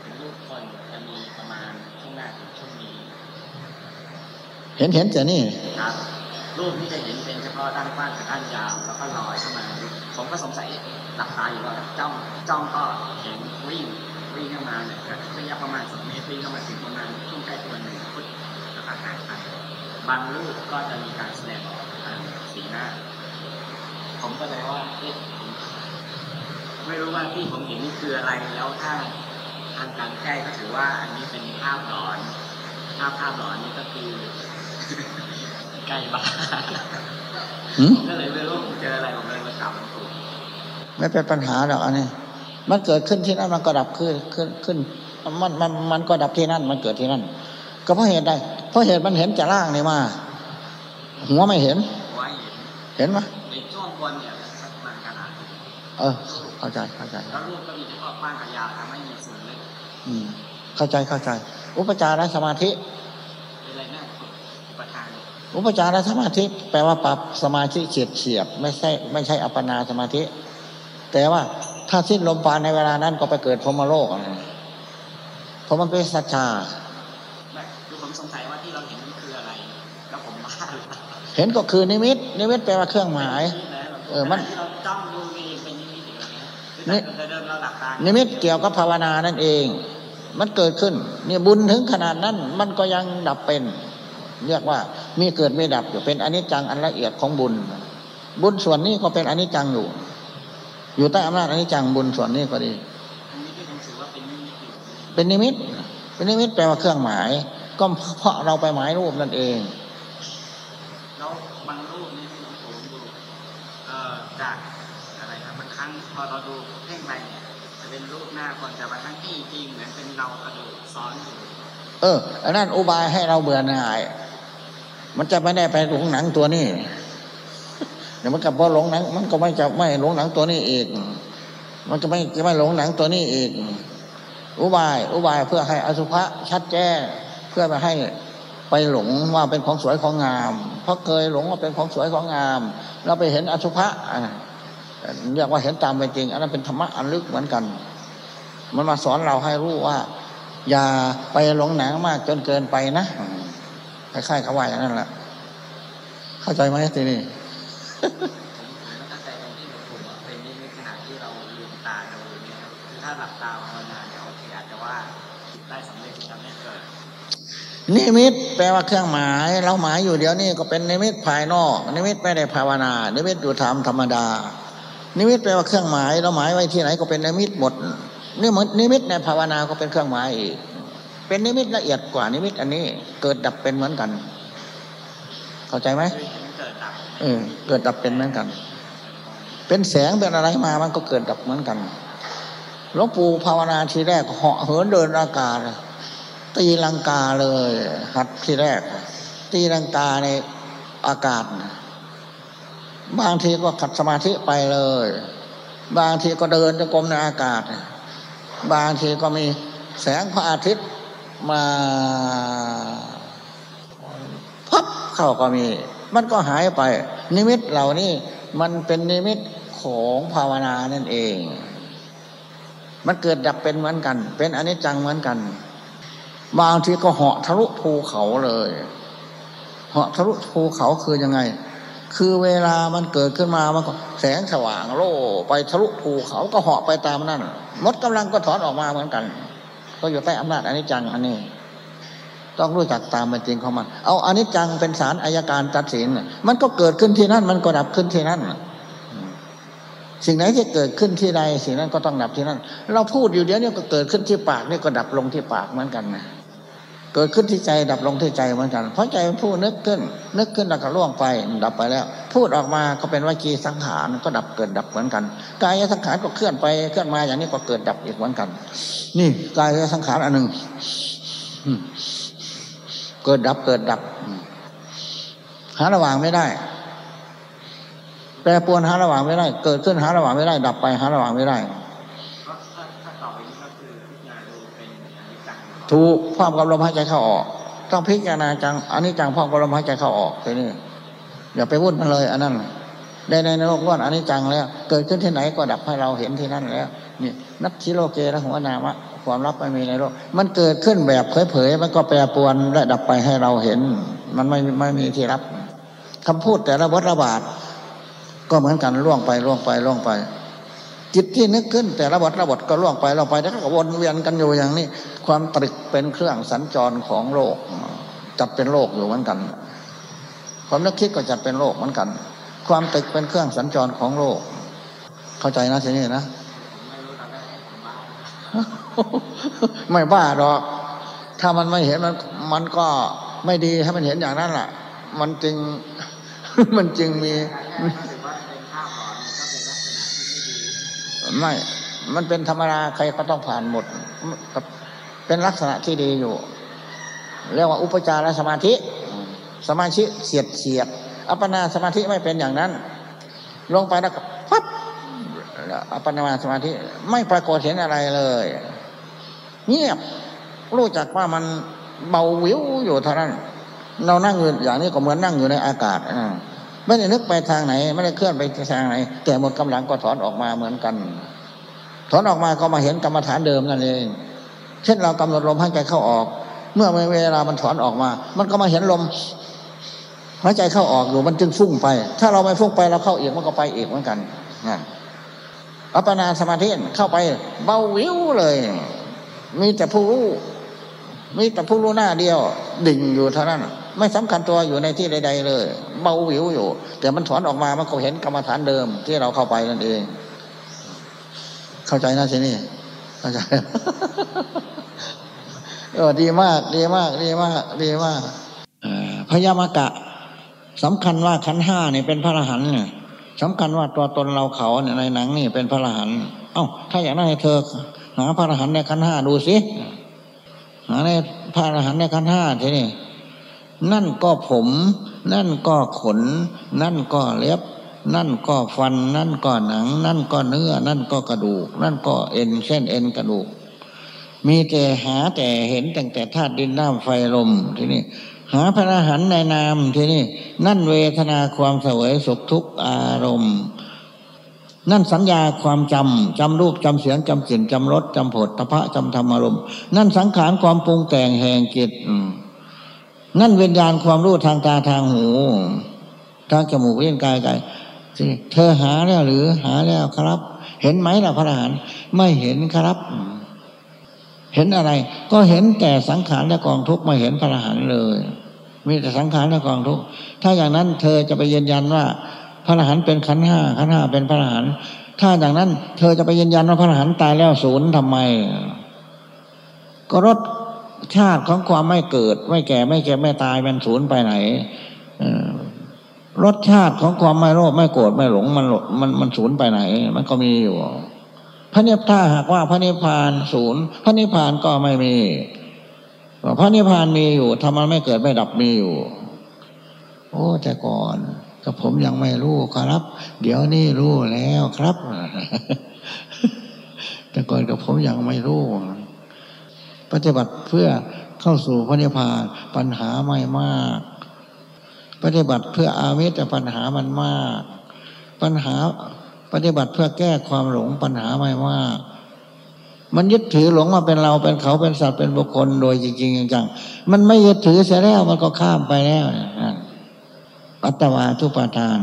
เป็นรูปคนจะมีประมาณช่วงหน้าถึงช่วงนี้ เห็นเห็นแต่นี่ครับรูปที่จะเห็นเป็นเฉพาะด้านกว้างกับด้านยาวแล้วก็ลอยเข้ามาผมก็สงสัยหลับตาอยู่ว่าจ้องจ้องก็เห็นวิ่งวิ่งเข้ามาเนี่ยระยะประมาณสองเมตรวิ่งเข้ามาถึงประมาณช่วงใกล้ตัวหนึ่งฟุตแล้วก็หายไปบางรูปก็จะมีการแสดงออกทางสีหน้า ผมก็เลยว่าเอ๊ะไม่รู้ว่าที่ผมเห็นนี่คืออะไรแล้วถ้าทางการแพทย์ก็ถือว่าอันนี้เป็นภาพหลอนภาพภาพหลอนนี่ก็คือ กล้บ้านหืมก็เลยไม่รู้ผมเจออะไรผมเลยมาถามหลวงปู่ไม่เป็นปัญหาหรอกอันนี้ มันเกิดขึ้นที่นั่นมันก็ดับขึ้นขึ้นขึ้น มันมันมันก็ดับที่นั่น มันเกิดที่นั่น ก็เพราะเหตุใดเพราะเหตุมันเห็นจะล่างนี่มา หัวไม่เห็นว่าเห็น เห็นไหมในช่วงบนเนี่ยสักประมาณขนาดนี้เออ เข้าใจเข้าใจแล้วรูปก็มีเฉพาะกว้างกับยาวแต่ไม่มีส่วนเล็กอืมเข้าใจเข้าใจ อุปจารสมาธิ เป็นอะไรนะอุปทาน อุปจารสมาธิแปลว่าปรับสมาธิเฉียดเฉียบไม่ใช่ไม่ใช่อัปปนาสมาธิ แต่ว่าถ้าสิ้นลมปราณในเวลานั้นก็ไปเกิดพรหมโลกอะไรเพราะมันเป็นสัจจาแบบคือผมสงสัยว่าที่เราเห็นนี่คืออะไรแล้วผมบ้าหรือเปล่าเห็นก็คือนิมิต นิมิตแปลว่าเครื่องหมาย เออมันที่เราจ้องดูนี่เป็นนิมิตอีกแล้วนะนี่คือแต่เดิมเราหลับตานิมิตเกี่ยวกับภาวนานั่นเอง มันเกิดขึ้น เนี่ยบุญถึงขนาดนั้น มันก็ยังดับเป็น เรียกว่ามีเกิดมีดับอยู่เป็นอนิจจังอันละเอียดของบุญ บุญส่วนนี้ก็เป็นอนิจจังอยู่ อยู่ใต้อำนาจอนิจจังบุญส่วนนี้ก็ดีอันนี้ที่ผมถือว่าเป็นนิมิตอยู่เป็นนิมิต เป็นนิมิตแปลว่าเครื่องหมาย ก็เพราะเราไปหมายรูปนั่นเองแล้วบางรูปนี่ที่หลวงปู่ดูเอ่อจากอะไรครับบางครั้งพอเราดูเพ่งไปเนี่ยจะเป็นรูปหน้าคนแต่บางครั้งที่จริงเหมือนเป็นเงากระดูกซ้อนอยู่เอออันนั้นอุบายให้เราเบื่อหน่าย มันจะไม่ได้ไปหลงหนังตัวนี้เดี๋ยวมันกับพอหลงหนัง มันก็ไม่จะไม่หลงหนังตัวนี้อีก มันจะไม่จะไม่หลงหนังตัวนี้อีก อุบาย อุบายเพื่อให้อสุภะชัดแจ้งเพื่อไม่ให้ไปหลงว่าเป็นของสวยของงาม เพราะเคยหลงว่าเป็นของสวยของงาม เราไปเห็นอสุภะอะเรียกว่าเห็นตามเป็นจริง อันนั้นเป็นธรรมะอันลึกเหมือนกัน มันมาสอนเราให้รู้ว่า อย่าไปหลงหนังมากจนเกินไปนะ คล้ายๆเขาว่าอย่างนั้นแหละเข้าใจไหมทีนี้ผมผมก็เข้าใจตรงที่หลวงปู่บอกเป็นนิมิตขณะที่เราลืมตาดูเนี่ยครับคือถ้าหลับตาภาวนาเนี่ยโอเคอาจจะว่าจิตได้สำเร็จจะไม่เกิดนิมิตแปลว่าเครื่องหมาย เราหมายอยู่เดี๋ยวนี้ก็เป็นนิมิตภายนอก นิมิตไม่ได้ภาวนา นิมิตอยู่ธรรมธรรมดา นิมิตแปลว่าเครื่องหมาย เราหมายไว้ที่ไหนก็เป็นนิมิตหมดนี่เหมือนนิมิตในภาวนาก็เป็นเครื่องหมายอีก เป็นนิมิตละเอียดกว่านิมิตอันนี้ เกิดดับเป็นเหมือนกัน เข้าใจไหมคือเห็นเกิดดับเออเกิดดับเป็นเหมือนกัน เป็นแสงเป็นอะไรมามันก็เกิดดับเหมือนกันหลวงปู่ภาวนาทีแรกเหาะเหินเดินอากาศตีลังกาเลย หัดทีแรก ตีลังกาในอากาศ บางทีก็ขัดสมาธิไปเลย บางทีก็เดินจะกรมในอากาศ บางทีก็มีแสงพระอาทิตย์ มาพับเข้าก็มี มันก็หายไป นิมิตเหล่านี้มันเป็นนิมิตของภาวนานั่นเอง มันเกิดดับเป็นเหมือนกัน เป็นอนิจจังเหมือนกัน บางทีก็เหาะทะลุภูเขาเลยเหาะทะลุภูเขาคือยังไง คือเวลามันเกิดขึ้นมามันก็แสงสว่างโล่ไปทะลุภูเขาก็เหาะไปตามนั่นมดกำลังก็ถอนออกมาเหมือนกัน ก็อยู่ใต้อำนาจอนิจจังอันนี้ ต้องรู้จักตามเป็นจริงของมัน เอาอนิจจังเป็นสารอายการตัดสิน มันก็เกิดขึ้นที่นั่น มันก็ดับขึ้นที่นั่นสิ่งไหนที่เกิดขึ้นที่ใดสิ่งนั้นก็ต้องดับที่นั่น เราพูดอยู่เดี๋ยวนี้ก็เกิดขึ้นที่ปากนี่ก็ดับลงที่ปากเหมือนกันนะ เกิดขึ้นที่ใจดับลงที่ใจเหมือนกัน เพราะใจมันพูดนึกขึ้น นึกขึ้นแล้วก็ล่วงไปดับไปแล้ว พูดออกมาก็เป็นวิจีสังขารก็ดับเกิดดับเหมือนกันกายสังขารก็เคลื่อนไปเคลื่อนมาอย่างนี้ก็เกิดดับอีกเหมือนกัน นี่กายสังขารอันหนึ่งเกิดดับเกิดดับหาระหว่างไม่ได้แปรปวนหาระหว่างไม่ได้ เกิดขึ้นหาระหว่างไม่ได้ ดับไปหาระหว่างไม่ได้ ก็ถ้าถ้าต่อไปนี้ก็คือพิจารณาดูเป็นอนิจจัง ถูกพร้อมกับลมหายใจเข้าออก ต้องพิจารณาจังอันนี้จังพร้อมกับลมหายใจเข้าออกทีนี้อย่าไปวุ่นมันเลย อันนั้นได้ในโลกล้วนอันนี้จังแล้ว เกิดขึ้นที่ไหนก็ดับให้เราเห็นที่นั่นแล้วนี่นัตถิโลเกระหัวนามะความลับไม่มีในโลก มันเกิดขึ้นแบบเผยๆมันก็แปรปรวนและดับไปให้เราเห็น มันไม่ไม่มีที่รับคำพูดแต่ละวัฏระบาดก็เหมือนกันล่วงไปล่วงไปล่วงไป จิตที่นึกขึ้นแต่ละบทละบทก็ล่วงไปล่วงไปแล้วก็วนเวียนกันอยู่อย่างนี้ ความตรึกเป็นเครื่องสัญจรของโลกจัดเป็นโลกอยู่เหมือนกัน ความนึกคิดก็จัดเป็นโลกเหมือนกัน ความตรึกเป็นเครื่องสัญจรของโลก เข้าใจนะทีนี้นะไม่รู้ตอนแรกผมว่าไม่บ้าหรอก ถ้ามันไม่เห็นมันมันก็ไม่ดีให้มันเห็นอย่างนั้นแหละมันจึงมันจึงมี ไม่ มันเป็นธรรมดาใครก็ต้องผ่านหมด เป็นลักษณะที่ดีอยู่ เรียกว่าอุปจารสมาธิ สมาธิเฉียดเฉียด อัปปนาสมาธิไม่เป็นอย่างนั้น ลงไปแล้วก็พับอัปปนาสมาธิไม่ปรากฏเห็นอะไรเลย เงียบรู้จักว่ามันเบาวิวอยู่เท่านั้น เรานั่งอยู่อย่างนี้ก็เหมือนนั่งอยู่ในอากาศอ่า ไม่ได้นึกไปทางไหน ไม่ได้เคลื่อนไปทางไหน แต่หมดกำลังก็ถอนออกมาเหมือนกัน ถอนออกมาก็มาเห็นกรรมฐานเดิมนั่นเอง เช่นเรากำหนดลมหายใจเข้าออก เมื่อเวลามันถอนออกมา มันก็มาเห็นลมหายใจเข้าออกอยู่มันจึงฟุ้งไป ถ้าเราไม่ฟุ้งไปเราเข้าเอีกมันก็ไปเอีกเหมือนกันนั่นอัปปนาสมาธิเข้าไป เบาวิวเลย มีแต่ผู้รู้มีแต่ผู้รู้หน้าเดียว ดิ่งอยู่เท่านั้น ไม่สำคัญตัวอยู่ในที่ใด ๆ เลย เบาวิวอยู่ แต่มันถอนออกมามันก็เห็นกรรมฐานเดิมที่เราเข้าไปนั่นเอง เข้าใจนะทีนี่เข้าใจเออดีมาก ดีมาก ดีมาก ดีมากอพยามกะสำคัญว่าขันห้านี่เป็นพระอรหันต์เนี่ยสำคัญว่าตัวตนเราเขาเนี่ยในหนังนี่เป็นพระอรหันต์เอ้า ถ้าอยากได้เธอหาพระอรหันต์ในขันห้าดูสิหาในพระอรหันต์ในขันห้าทีนี่ นั่นก็ผม นั่นก็ขน นั่นก็เล็บ นั่นก็ฟัน นั่นก็หนัง นั่นก็เนื้อ นั่นก็กระดูก นั่นก็เอ็นเส้นเอ็นกระดูก มีแต่หาแต่เห็นตั้งแต่ธาตุดินน้ำไฟลมที่นี่หาพระอรหันต์ในนามที่นี่นั่นเวทนาความเสวยสุขทุกอารมณ์ นั่นสัญญาความจำจำรูปจำเสียงจำกลิ่นจำรสจำผลตภะจำธรรมอารมณ์ นั่นสังขารความปรุงแต่งแห่งจิต นั่นวิญญาณความรู้ทางตาทางหู ทางจมูกเลี้ยงกายกายเธอหาแล้วหรือหาแล้วครับ เห็นไหมล่ะพระอรหันต์ไม่เห็นครับ เห็นอะไร ก็เห็นแต่สังขารและกองทุกข์ไม่เห็นพระอรหันต์เลย มีแต่สังขารและกองทุกข์ถ้าอย่างนั้นเธอจะไปยืนยันว่าพระอรหันต์เป็นขันห้าขันห้าเป็นพระอรหันต์ถ้าอย่างนั้น เธอจะไปยืนยันว่าพระอรหันต์ตายแล้วศูนย์ทำไม ก็รส ชาติของความไม่เกิด ไม่แก่ไม่เก็บไม่ตายมันศูนย์ไปไหนรสชาติของความไม่โลภไม่โกรธไม่หลงมันมันมันศูนย์ไปไหน มันก็มีอยู่ พระเนิพพาหากว่าพระนิพพานศูนย์พระนิพพานก็ไม่มีพระนิพพานมีอยู่ทำมันไม่เกิดไม่ดับมีอยู่ โอ้แต่ก่อนกับผมยังไม่รู้ครับ เดี๋ยวนี้รู้แล้วครับ แต่ก่อนกับผมยังไม่รู้ ปฏิบัติเพื่อเข้าสู่พระนิพพานปัญหาไม่มาก ปฏิบัติเพื่ออามิตปัญหามันมาก ปัญหาปฏิบัติเพื่อแก้ความหลงปัญหาไม่มาก มันยึดถือหลงมาเป็นเราเป็นเขาเป็นสัตว์เป็นบุคคลโดยจริงๆจังๆมันไม่ยึดถือเสียแล้วมันก็ข้ามไปแล้วอัตวาทุปาทาน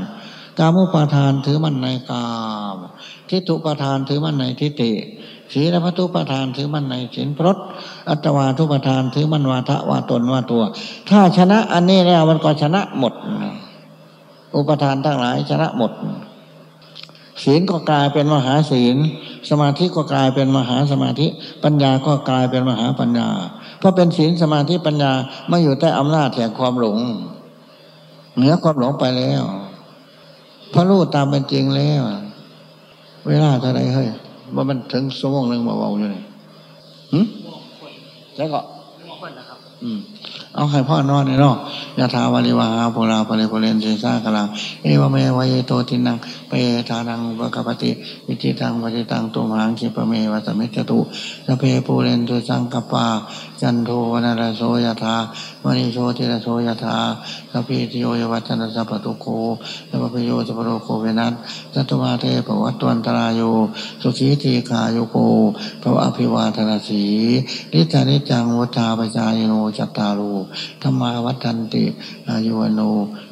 กามุปาทานถือมันในกาม ทิฏฐุปาทานถือมันในทิฏฐิ ศีลพัตุปาทานถือมันในศีลพรตอัตวาทุปาทานถือมันวาทะวาตนวาตัว ถ้าชนะอันนี้แล้วมันก็ชนะหมด อุปทานทั้งหลายชนะหมด ศีลก็กลายเป็นมหาศีล สมาธิก็กลายเป็นมหาสมาธิ ปัญญาก็กลายเป็นมหาปัญญา เพราะเป็นศีลสมาธิปัญญาไม่อยู่ใต้อำนาจแห่งความหลง เหนือความหลงไปแล้วพระรู้ตามเป็นจริงแล้ว เวลาเท่าไรเฮ้ย ว่ามันถึงสมองหนึ่งมาเบาอยู่เลยหืมแล้วก็อืมเอาใครพ่อนอนในนอกยะถาวาริวาหาภุราภริภเรนเสสากลังเอวเมวายโตทินังเปทานังวะกปติวิจิตังปฏิตังตุมังคิปเมวัตมิจตุสเพปูเรนตุสังกปา จันโทวนารโสยถามณีโชติรโสยถาสพีติโยวัจนะสัพตุโคสัพพโยสัพโรโคเวนัสสัตมาเทปวัตตวันตรายโยสุขีทีคาโยโกภวะอภิวาทนาสีนิจานิจังวัฏาปจายโนจัตตารูธรรมาวัตันติอายุวโน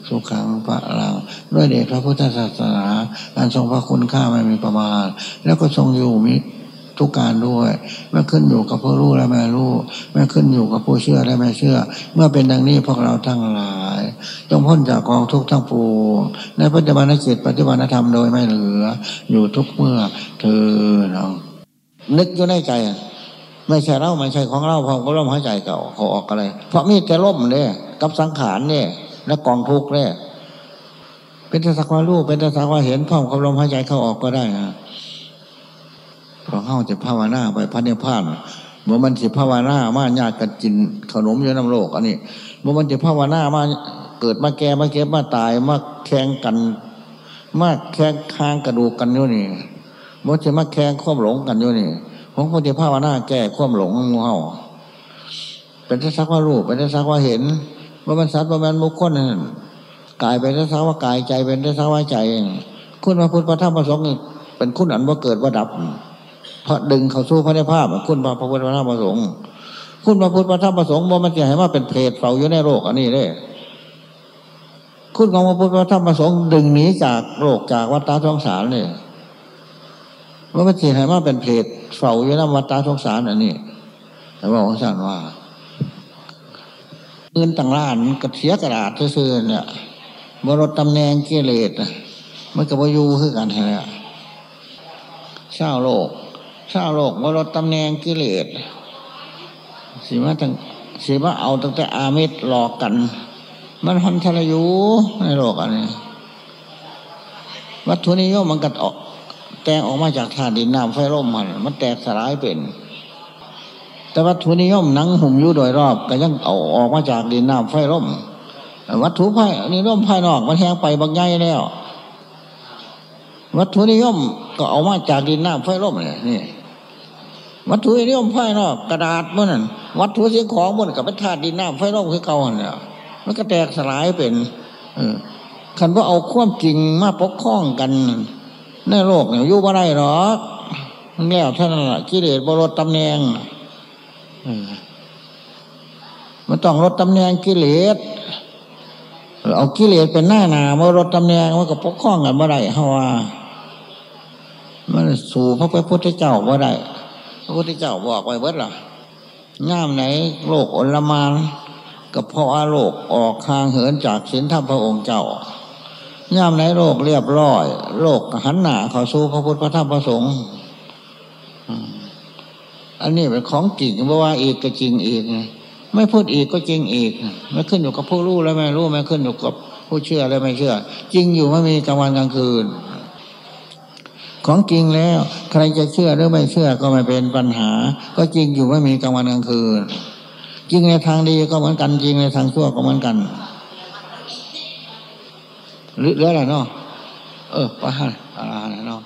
สุขังพระลังด้วยเดชพระพุทธศาสนา อันทรงพระคุณค่าไม่มีประมาณ แล้วก็ทรงอยู่มิ ทุกการด้วยไม่ขึ้นอยู่กับผู้รู้และไม่รู้ไม่ขึ้นอยู่กับผู้เชื่อและไม่เชื่อ เมื่อเป็นดังนี้พวกเราทั้งหลาย จงพ้นจากกองทุกข์ทั้งปวงในปัจจุบันจิตปัจจุบันธรรมโดยไม่เหลือ อยู่ทุกเมื่อเธอน้องนึกอยู่ในใจไม่ใช่เราไม่ใช่ของเราเพราะก็ล่มหายใจเก่าเขาออกอะไร เพราะมีแต่ล่มเนี่ยกับสังขารเนี่ยและกองทุกข์เนี่ยเป็นแต่สักว่ารู้เป็นแต่สักว่าเห็นพร้อมกับลมหายใจเข้าออกก็ได้นะ พอเข้าจะภาวนาไปพันเนพานเมื่อมันจะภาวนามาญาติกันกินขนมเยอะน้ำโลก อันนี้เมื่อมันจะภาวนามาเกิดมาแก่มาเก็บมาตายมาแข่งกัน มาแข่งค้างกระดูกกันอยู่นี่มันจะมาแข่งควบหลงกันอยู่นี่ของคนที่ภาวนาแก้ควบหลงงูเห่าเป็นทักว่ารูปเป็นทักว่าเห็นว่ามันสัตว์ว่ามันมุขคนนั่นกายเป็นทักว่ากายใจเป็นทักว่าใจคุณพระพุทธพระธรรมพระสงฆ์เป็นคุณอันว่าเกิดว่าดับ พระดึงเขาสู้พระนิพพานคุณพระพุทธพระธรรมพระสงฆ์คุณพระพุทธพระธรรมพระสงฆ์บ่มันจะให้มาเป็นเพศเฝ้าอยู่ในโลกอันนี้เลยคุณของพระพุทธพระธรรมพระสงฆ์ดึงหนีจากโลกจากวัฏฏะสงสารเนี่ยว่ามันจะให้มาเป็นเพศเฝ้าอยู่ในวัฏฏะสงสารอันนี้แต่ว่าของสันว่าเงินต่างล้านกระเทียกระดาษซื่อเนี่ยบรดตำแหน่งเกเลสมันกับวายูคือกันแท้เศร้าโลก ชาโลกว่าลดตำแหน่งกิเลสสีมาตั้งสีมาเอาตั้งแต่อามิตรหลอกกัน มันพันทรยุในโลกอันนี้วัตถุนิยมมันกัดออก แตกออกมาจากธาตุดินน้ำไฟร่มมัน มันแตกสลายเป็น แต่วัตถุนิยมหนังหุ่มยู่โดยรอบ ก็ยังเอาออกมาจากดินน้ำไฟร่มวัตถุภายนิยมภายนอกมันแห้งไปบางใหญ่แล้ว วัตถุนิยมก็เอามาจากดินน้ำไฟร่มเนี่ยนี่ วัตถุนิยมไฟนอกกระดาษมื่อนั้นวัตถุสิ่งของมื่อกับเป็นธาตุดินน้ำไฟร่มคือเก่าเนี่ยมันก็แตกสลายเป็นอคันว่าเอาความจริงมาปกคล้องกัน ในโลกเนี่ยยู่บ่ได้หรอกแล้วท่านน่ะกิเลสบรดตำแหน่งมันต้องลดตำแหน่งกิเลสเอากิเลสเป็นหน้าหนามาลดตำแหน่งมันก็ปกคล้องกันบ่ได้เฮาว่ามันสู่พระพุทธเจ้าบ่ได้ พระพุทธเจ้าบอกไว้เบิดล่ะง่ามไหนโลกอลมานกับพ่ออาโลกออกคางเหินจากศีลธรรมพระองค์เจ้าย่ามไหนโลกเรียบร้อย โลกหันหน้าเขาสู่พระพุทธพระธรรมพระสงฆ์อันนี้เป็นของจริงเพราะว่าอีกก็จริงอีกไม่พูดอีกก็จริงอีกไม่ขึ้นอยู่กับผู้รู้และไม่รู้ไม่ขึ้นอยู่กับผู้เชื่อและไม่เชื่อ จริงอยู่ไม่มีกลางวันกลางคืน ของจริงแล้ว ใครจะเชื่อหรือไม่เชื่อก็ไม่เป็นปัญหา ก็จริงอยู่ไม่มีกลางวันกลางคืนจริงในทางดีก็เหมือนกันจริงในทางชั่วก็เหมือนกันหรือหรืออะไรเนาะเออว่าอะไรเนาะ